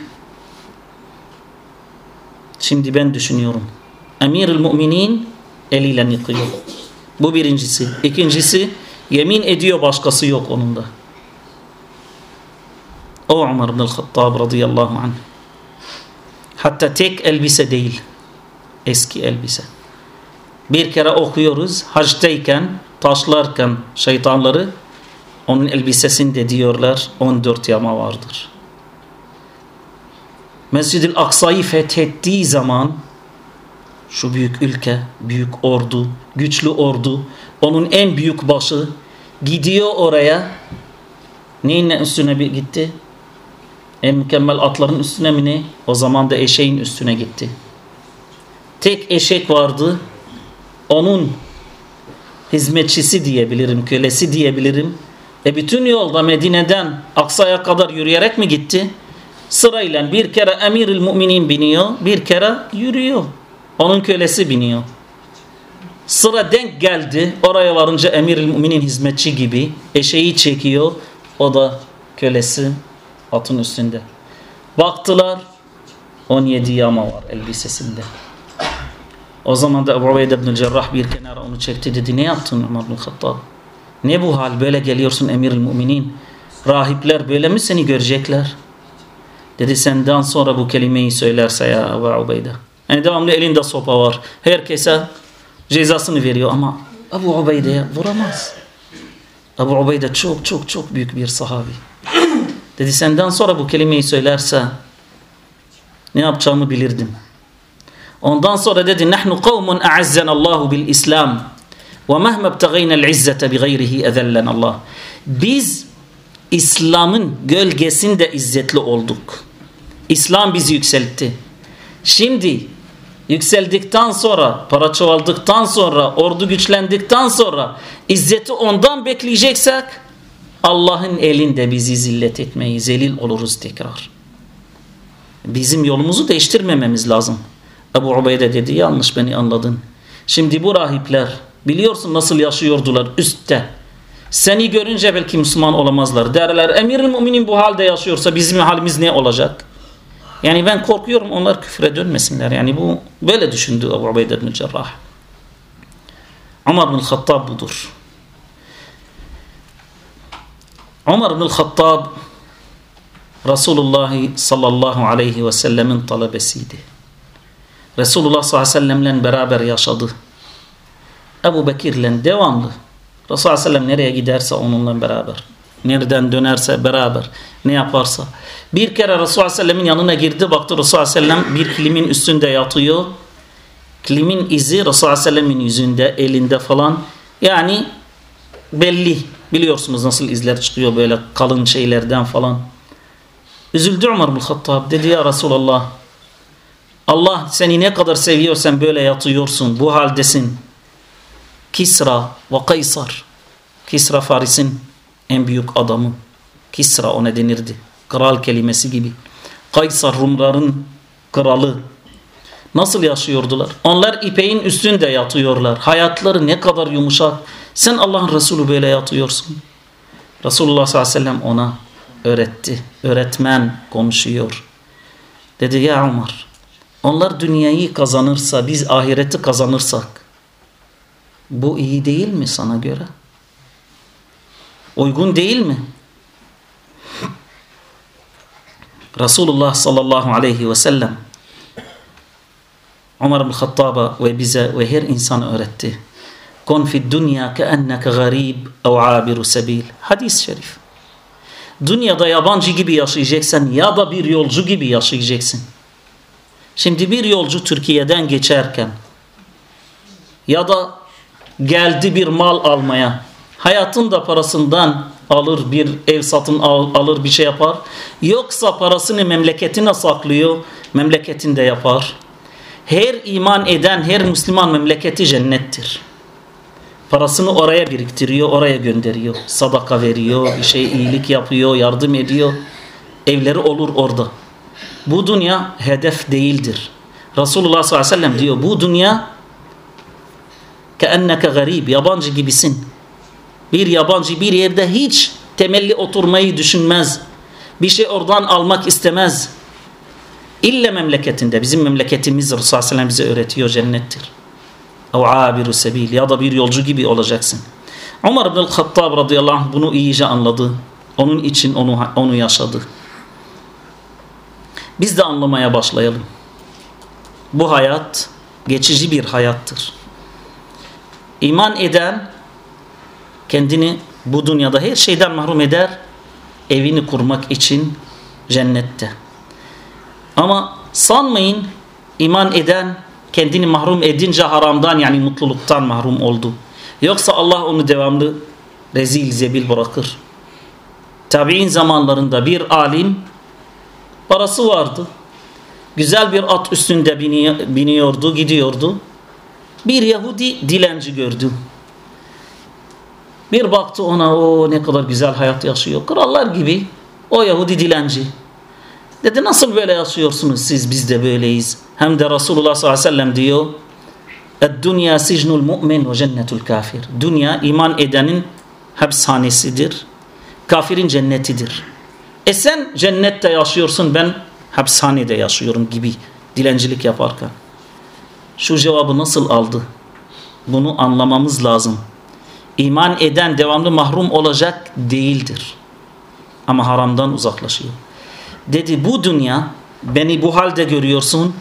Şimdi ben düşünüyorum. Emirül müminin eliyle yıkıyor. Bu birincisi. İkincisi yemin ediyor başkası yok onun da. O Ömer bin Hattab radıyallahu anh. Hatta tek elbise değil. Eski elbise. Bir kere okuyoruz. Hacdayken, taşlarken şeytanları onun elbisesinde diyorlar 14 yama vardır. Mescid-i Aksa'yı fethettiği zaman şu büyük ülke, büyük ordu, güçlü ordu, onun en büyük başı gidiyor oraya. Neyin üstüne bir gitti? En mükemmel atların üstüne mi ne? O zaman da eşeğin üstüne gitti. Tek eşek vardı. Onun hizmetçisi diyebilirim, kölesi diyebilirim. E bütün yolda Medine'den Aksa'ya kadar yürüyerek mi gitti? Sırayla bir kere emiril müminin biniyor, bir kere yürüyor. Onun kölesi biniyor. Sıra denk geldi. Oraya varınca emiril müminin hizmetçi gibi eşeği çekiyor. O da kölesi atın üstünde. Baktılar 17 yama var elbisesinde. O zaman da Ebu Ubeyde ibn Cerrah bir kenara onu çekti dedi. Ne yaptın Ömer bin Hattab? Ne bu hal böyle geliyorsun emiril müminin. Rahipler böyle mi seni görecekler? Dedi senden sonra bu kelimeyi söylerse ya Ebu Ubeyde. Yani devamlı elinde sopa var. Herkese cezasını veriyor ama Ebu Ubeyde'ye vuramaz. Ebu Ubeyde çok çok çok büyük bir sahabi. [clears throat] Dedi senden sonra bu kelimeyi söylerse ne yapacağımı bilirdim. Ondan sonra dedi nahnu kavmun a'azzanallahu bil İslam btagayna izzete bi gayrihi ezellen Allah. Biz İslam'ın gölgesinde izzetli olduk. İslam bizi yükseltti. Şimdi yükseldikten sonra, para çoğaldıktan sonra, ordu güçlendikten sonra izzeti ondan bekleyeceksek Allah'ın elinde bizi zillet etmeyi, zelil oluruz tekrar. Bizim yolumuzu değiştirmememiz lazım. Ebu Ubeyde dedi yanlış beni anladın. Şimdi bu rahipler biliyorsun nasıl yaşıyordular üstte. Seni görünce belki Müslüman olamazlar. Derler emir müminin bu halde yaşıyorsa bizim halimiz ne olacak? Yani ben korkuyorum onlar küfre dönmesinler. Yani bu böyle düşündü Ebu Ubeyde bin Cerrah. Ömer bin Hattab budur. Ömer bin Hattab Resulullah sallallahu aleyhi ve sellemin talebesiydi. Resulullah sallallahu aleyhi ve sellemle beraber yaşadı. Ebu Bekir'le devamlı. Resulullah sallallahu aleyhi ve sellem nereye giderse onunla beraber. Nereden dönerse beraber. Ne yaparsa. Bir kere Resulullah sallallahu aleyhi ve sellemin yanına girdi. Baktı Resulullah sallallahu aleyhi ve sellem bir klimin üstünde yatıyor. Klimin izi Resulullah sallallahu aleyhi ve sellemin yüzünde, elinde falan. Yani belli. Biliyorsunuz nasıl izler çıkıyor böyle kalın şeylerden falan. Üzüldü Ömer bin. Dedi ya Resulallah Allah seni ne kadar seviyorsan böyle yatıyorsun. Bu haldesin. Kisra ve Kaysar. Kisra Faris'in en büyük adamı. Kisra ona denirdi. Kral kelimesi gibi. Kaysar Rumların kralı. Nasıl yaşıyordular? Onlar ipeğin üstünde yatıyorlar. Hayatları ne kadar yumuşak. Sen Allah'ın Resulü böyle yatıyorsun. Resulullah sallallahu aleyhi ve sellem ona öğretti. Öğretmen konuşuyor. Dedi ya Umar onlar dünyayı kazanırsa biz ahireti kazanırsak bu iyi değil mi sana göre? Uygun değil mi? Resulullah sallallahu aleyhi ve sellem Umar bin Hattab'a ve bize ve her insana öğretti. Kun fi dünya keenneke garib ev abiru sebil. Hadis şerif. Dünyada yabancı gibi yaşayacaksın ya da bir yolcu gibi yaşayacaksın. Şimdi bir yolcu Türkiye'den geçerken ya da geldi bir mal almaya hayatın da parasından alır bir ev satın al, alır bir şey yapar. Yoksa parasını memleketine saklıyor memleketinde yapar. Her iman eden her Müslüman memleketi cennettir. Parasını oraya biriktiriyor, oraya gönderiyor. Sadaka veriyor, bir şey iyilik yapıyor, yardım ediyor. Evleri olur orada. Bu dünya hedef değildir. Resulullah sallallahu aleyhi ve sellem diyor bu dünya keenneke garib, yabancı gibisin. Bir yabancı bir yerde hiç temelli oturmayı düşünmez. Bir şey oradan almak istemez. İlle memleketinde, bizim memleketimiz Resulullah sallallahu aleyhi ve sellem bize öğretiyor cennettir. Ev abiru sebil ya da bir yolcu gibi olacaksın. Umar ibn Hattab radıyallahu anh bunu iyice anladı. Onun için onu, onu yaşadı. Biz de anlamaya başlayalım. Bu hayat geçici bir hayattır. İman eden kendini bu dünyada her şeyden mahrum eder, evini kurmak için cennette. Ama sanmayın iman eden kendini mahrum edince haramdan yani mutluluktan mahrum oldu. Yoksa Allah onu devamlı rezil zebil bırakır. Tabi'in zamanlarında bir alim parası vardı. Güzel bir at üstünde biniyordu, gidiyordu. Bir Yahudi dilenci gördü. Bir baktı ona o ne kadar güzel hayat yaşıyor. Krallar gibi o Yahudi dilenci. Dedi nasıl böyle yaşıyorsunuz siz biz de böyleyiz. Hem de Resulullah sallallahu aleyhi ve sellem diyor. Dünya sicnul mu'min ve cennetul kafir. Dünya iman edenin hapishanesidir. Kafirin cennetidir. E sen cennette yaşıyorsun ben hapishanede yaşıyorum gibi dilencilik yaparken. Şu cevabı nasıl aldı? Bunu anlamamız lazım. İman eden devamlı mahrum olacak değildir. Ama haramdan uzaklaşıyor. Dedi bu dünya beni bu halde görüyorsun.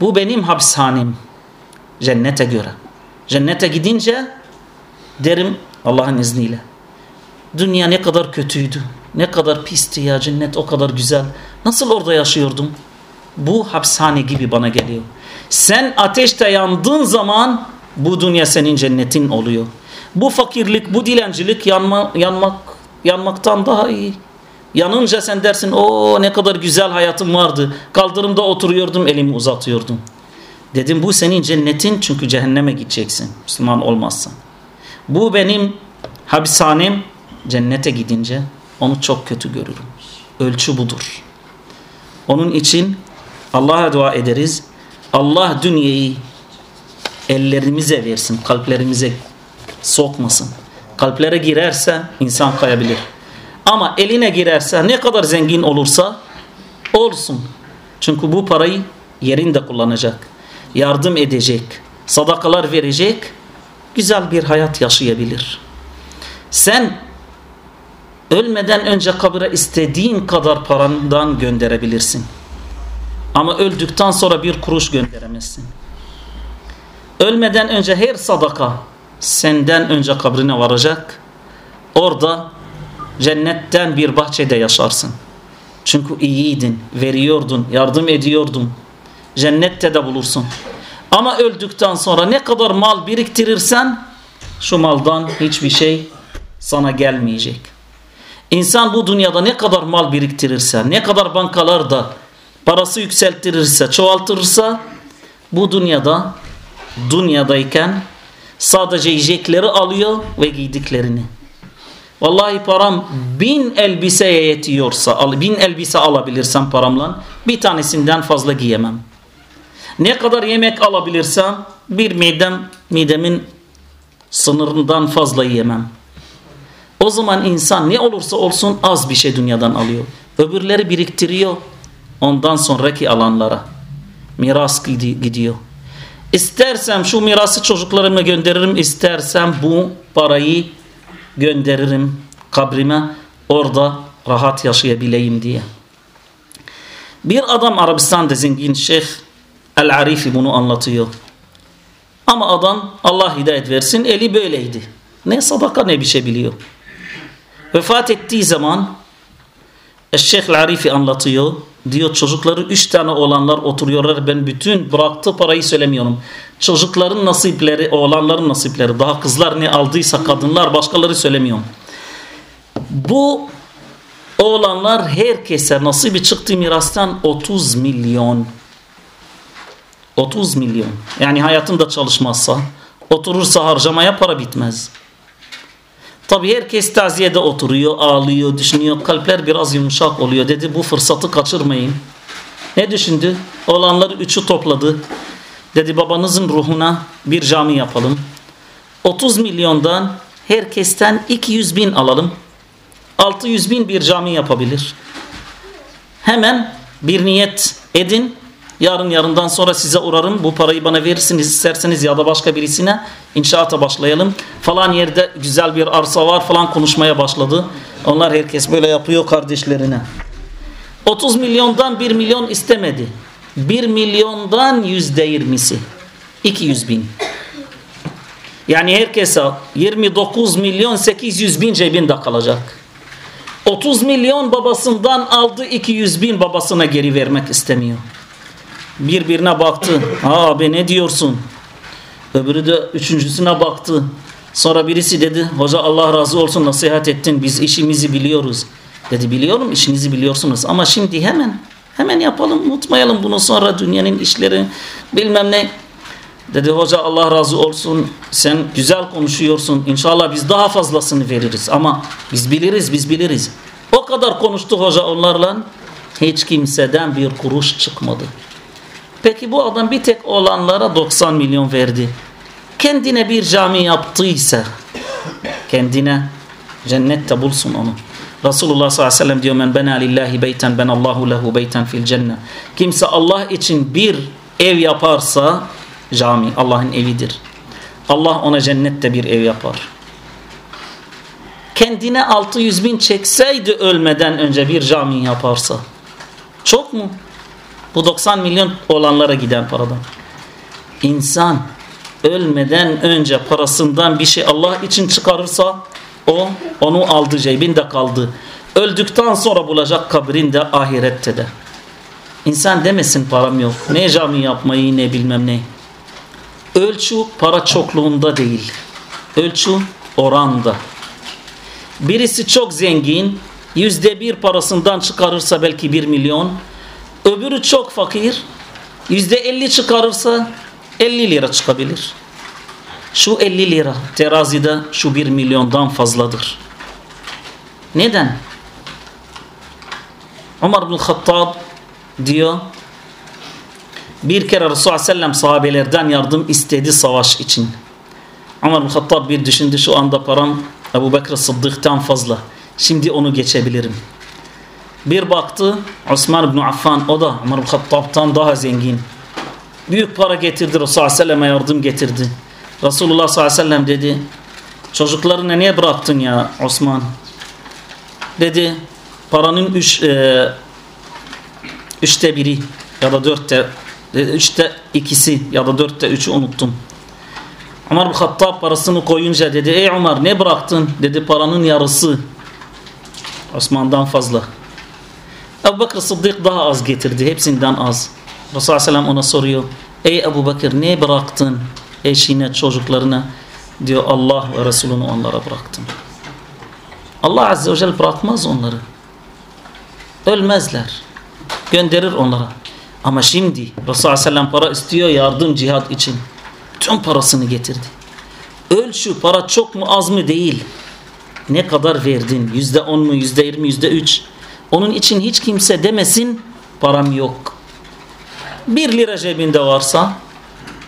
Bu benim hapishanem. Cennete göre. Cennete gidince derim Allah'ın izniyle. Dünya ne kadar kötüydü. Ne kadar pisti ya cennet o kadar güzel. Nasıl orada yaşıyordum? Bu hapishane gibi bana geliyor. Sen ateşte yandığın zaman bu dünya senin cennetin oluyor. Bu fakirlik, bu dilencilik yanma, yanmak, yanmaktan daha iyi. Yanınca sen dersin o ne kadar güzel hayatım vardı. Kaldırımda oturuyordum elimi uzatıyordum. Dedim bu senin cennetin çünkü cehenneme gideceksin Müslüman olmazsan. Bu benim hapishanem cennete gidince onu çok kötü görürüm. Ölçü budur. Onun için Allah'a dua ederiz. Allah dünyayı ellerimize versin, kalplerimize sokmasın. Kalplere girerse insan kayabilir. Ama eline girerse ne kadar zengin olursa olsun. Çünkü bu parayı yerinde kullanacak. Yardım edecek. Sadakalar verecek. Güzel bir hayat yaşayabilir. Sen ölmeden önce kabire istediğin kadar parandan gönderebilirsin. Ama öldükten sonra bir kuruş gönderemezsin. Ölmeden önce her sadaka senden önce kabrine varacak. Orada cennetten bir bahçede yaşarsın. Çünkü iyiydin, veriyordun, yardım ediyordun. Cennette de bulursun. Ama öldükten sonra ne kadar mal biriktirirsen şu maldan hiçbir şey sana gelmeyecek. İnsan bu dünyada ne kadar mal biriktirirse, ne kadar bankalarda parası yükselttirirse, çoğaltırsa bu dünyada dünyadayken sadece yiyecekleri alıyor ve giydiklerini. Vallahi param bin elbiseye yetiyorsa, bin elbise alabilirsem paramla bir tanesinden fazla giyemem. Ne kadar yemek alabilirsem bir midem, midemin sınırından fazla yiyemem. O zaman insan ne olursa olsun az bir şey dünyadan alıyor. Öbürleri biriktiriyor ondan sonraki alanlara. Miras gidiyor. İstersem şu mirası çocuklarıma gönderirim, istersem bu parayı gönderirim kabrime orada rahat yaşayabileyim diye. Bir adam Arabistan'da zengin Şeyh El-Arifi bunu anlatıyor. Ama adam Allah hidayet versin eli böyleydi. Ne sadaka ne bir şey biliyor. Vefat ettiği zaman Şeyh El-Arifi anlatıyor. Diyor çocukları üç tane olanlar oturuyorlar. Ben bütün bıraktığı parayı söylemiyorum. Çocukların nasipleri, oğlanların nasipleri. Daha kızlar ne aldıysa kadınlar başkaları söylemiyorum. Bu oğlanlar herkese nasibi çıktı mirastan 30 milyon 30 milyon. Yani hayatında çalışmazsa, oturursa harcamaya para bitmez. Tabi herkes taziyede oturuyor, ağlıyor, düşünüyor. Kalpler biraz yumuşak oluyor. Dedi bu fırsatı kaçırmayın. Ne düşündü? Olanları üçü topladı. Dedi babanızın ruhuna bir cami yapalım. 30 milyondan herkesten 200 bin alalım. 600 bin bir cami yapabilir. Hemen bir niyet edin. Yarın yarından sonra size uğrarım. Bu parayı bana verirsiniz isterseniz ya da başka birisine inşaata başlayalım. Falan yerde güzel bir arsa var falan konuşmaya başladı. Onlar herkes böyle yapıyor kardeşlerine. 30 milyondan 1 milyon istemedi. 1 milyondan yüzde yirmisi. 200 bin. Yani herkese 29 milyon 800 bin cebinde kalacak. 30 milyon babasından aldı 200 bin babasına geri vermek istemiyor birbirine baktı. Abi ne diyorsun? Öbürü de üçüncüsüne baktı. Sonra birisi dedi hoca Allah razı olsun nasihat ettin biz işimizi biliyoruz. Dedi biliyorum işinizi biliyorsunuz ama şimdi hemen hemen yapalım unutmayalım bunu sonra dünyanın işleri bilmem ne. Dedi hoca Allah razı olsun sen güzel konuşuyorsun inşallah biz daha fazlasını veririz ama biz biliriz biz biliriz. O kadar konuştu hoca onlarla hiç kimseden bir kuruş çıkmadı. Peki bu adam bir tek olanlara 90 milyon verdi. Kendine bir cami yaptıysa kendine cennette bulsun onu. Resulullah sallallahu aleyhi ve sellem diyor men bena lillahi beyten ben Allahu lehu beyten fil cennet. Kimse Allah için bir ev yaparsa cami Allah'ın evidir. Allah ona cennette bir ev yapar. Kendine 600 bin çekseydi ölmeden önce bir cami yaparsa çok mu? Bu 90 milyon olanlara giden paradan. İnsan ölmeden önce parasından bir şey Allah için çıkarırsa o onu aldı cebinde kaldı. Öldükten sonra bulacak kabrinde ahirette de. İnsan demesin param yok. Ne cami yapmayı ne bilmem ne. Ölçü para çokluğunda değil. Ölçü oranda. Birisi çok zengin yüzde bir parasından çıkarırsa belki bir milyon Öbürü çok fakir. Yüzde elli çıkarırsa elli lira çıkabilir. Şu elli lira terazide şu bir milyondan fazladır. Neden? Ömer bin Hattab diyor bir kere Resulullah sellem sahabelerden yardım istedi savaş için. Ömer bin Hattab bir düşündü şu anda param Ebu Bekir Sıddık'tan fazla. Şimdi onu geçebilirim. Bir baktı Osman bin Affan o da Ömer Hattab'tan daha zengin. Büyük para getirdi Resulullah Aleyhisselam'a yardım getirdi. Resulullah sallallahu aleyhi ve sellem dedi çocuklarını niye bıraktın ya Osman? Dedi paranın üç, e, üçte biri ya da dörtte üçte ikisi ya da dörtte üçü unuttum. Ömer bin Hattab parasını koyunca dedi ey Ömer ne bıraktın? Dedi paranın yarısı. Osman'dan fazla. Ebu Bakır Sıddık daha az getirdi. Hepsinden az. Resulullah Aleyhisselam ona soruyor. Ey Ebu Bakır ne bıraktın? Eşine, çocuklarına. Diyor Allah ve Resulünü onlara bıraktım. Allah Azze ve Celle bırakmaz onları. Ölmezler. Gönderir onlara. Ama şimdi Resulullah Aleyhisselam para istiyor yardım cihad için. Tüm parasını getirdi. Ölçü para çok mu az mı değil. Ne kadar verdin? Yüzde on mu? Yüzde yirmi? Yüzde üç? Onun için hiç kimse demesin param yok. Bir lira cebinde varsa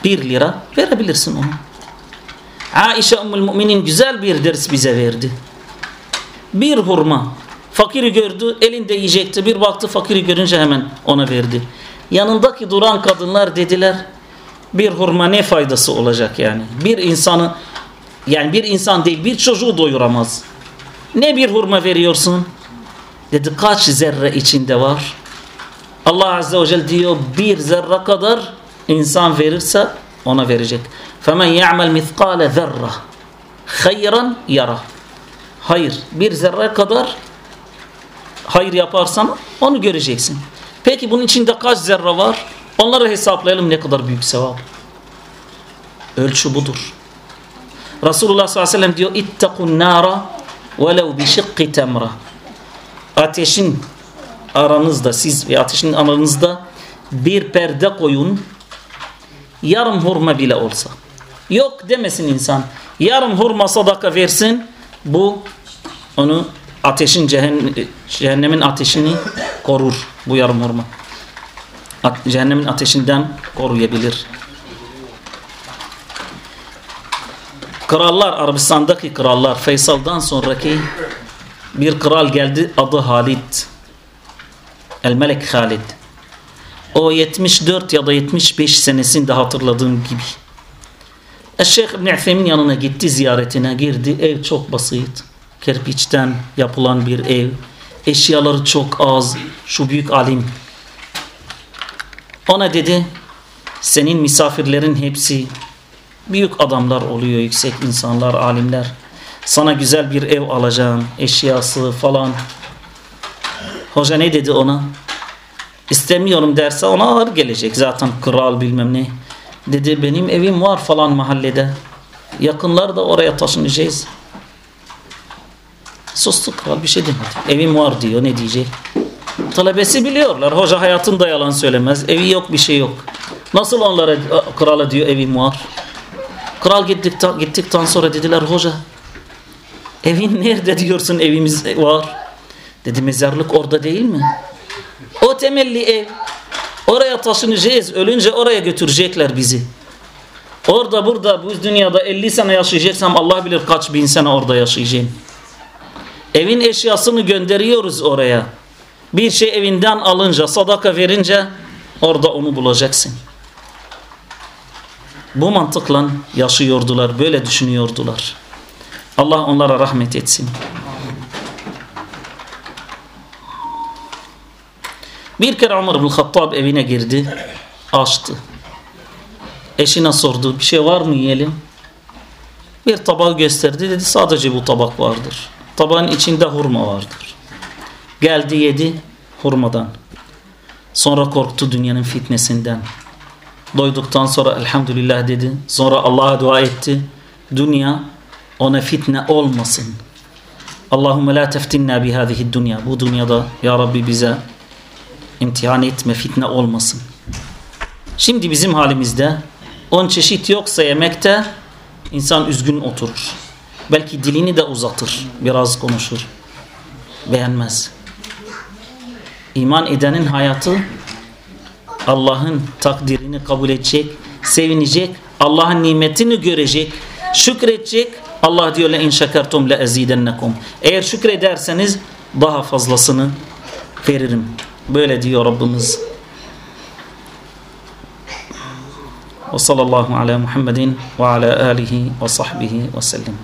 bir lira verebilirsin onu. Aişe Ummul Müminin güzel bir ders bize verdi. Bir hurma. Fakiri gördü elinde yiyecekti. Bir baktı fakiri görünce hemen ona verdi. Yanındaki duran kadınlar dediler bir hurma ne faydası olacak yani. Bir insanı yani bir insan değil bir çocuğu doyuramaz. Ne bir hurma veriyorsun? Dedi kaç zerre içinde var? Allah Azze ve Celle diyor bir zerre kadar insan verirse ona verecek. فَمَنْ يَعْمَلْ مِثْقَالَ ذَرَّةً خَيْرًا يَرَى Hayır bir zerre kadar hayır yaparsan onu göreceksin. Peki bunun içinde kaç zerre var? Onları hesaplayalım ne kadar büyük sevap. Ölçü budur. Resulullah sallallahu aleyhi ve sellem diyor ittakun nara velev bi şıkkı temra. Ateşin aranızda siz ve ateşin aranızda bir perde koyun yarım hurma bile olsa. Yok demesin insan. Yarım hurma sadaka versin bu onu ateşin cehennemin ateşini korur bu yarım hurma cehennemin ateşinden koruyabilir. Krallar Arabistan'daki krallar Feysal'dan sonraki bir kral geldi adı Halid. El Melek Halid. O 74 ya da 75 senesinde hatırladığım gibi. Eşşeyh İbn Ütheymin yanına gitti ziyaretine girdi. Ev çok basit. Kerpiçten yapılan bir ev. Eşyaları çok az. Şu büyük alim ona dedi senin misafirlerin hepsi büyük adamlar oluyor, yüksek insanlar, alimler. Sana güzel bir ev alacağım, eşyası falan. Hoca ne dedi ona? İstemiyorum derse ona ağır gelecek. Zaten kral bilmem ne. Dedi benim evim var falan mahallede. Yakınlar da oraya taşınacağız. Sustu kral bir şey demedi. Evim var diyor ne diyecek? Talebesi biliyorlar. Hoca hayatında yalan söylemez. Evi yok bir şey yok. Nasıl onlara krala diyor evim var. Kral gittikten, gittikten sonra dediler hoca evin nerede diyorsun evimiz var. Dedi mezarlık orada değil mi? O temelli ev. Oraya taşınacağız. Ölünce oraya götürecekler bizi. Orada burada bu dünyada 50 sene yaşayacaksam Allah bilir kaç bin sene orada yaşayacağım. Evin eşyasını gönderiyoruz oraya. Bir şey evinden alınca, sadaka verince orada onu bulacaksın. Bu mantıkla yaşıyordular, böyle düşünüyordular. Allah onlara rahmet etsin. Bir kere Ömer bin Hattab evine girdi, açtı. Eşine sordu, bir şey var mı yiyelim? Bir tabak gösterdi, dedi sadece bu tabak vardır. Tabağın içinde hurma vardır. Geldi yedi hurmadan. Sonra korktu dünyanın fitnesinden. Doyduktan sonra elhamdülillah dedi. Sonra Allah'a dua etti. Dünya ona fitne olmasın. Allahümme la teftinna bihadihi dünya. Bu dünyada ya Rabbi bize imtihan etme fitne olmasın. Şimdi bizim halimizde on çeşit yoksa yemekte insan üzgün oturur. Belki dilini de uzatır. Biraz konuşur. Beğenmez. İman edenin hayatı Allah'ın takdirini kabul edecek, sevinecek, Allah'ın nimetini görecek, şükredecek. Allah diyor le in şekertum le ezidennekum. Eğer şükrederseniz daha fazlasını veririm. Böyle diyor Rabbimiz. Ve sallallahu ala Muhammedin ve ala alihi ve sahbihi ve sellem.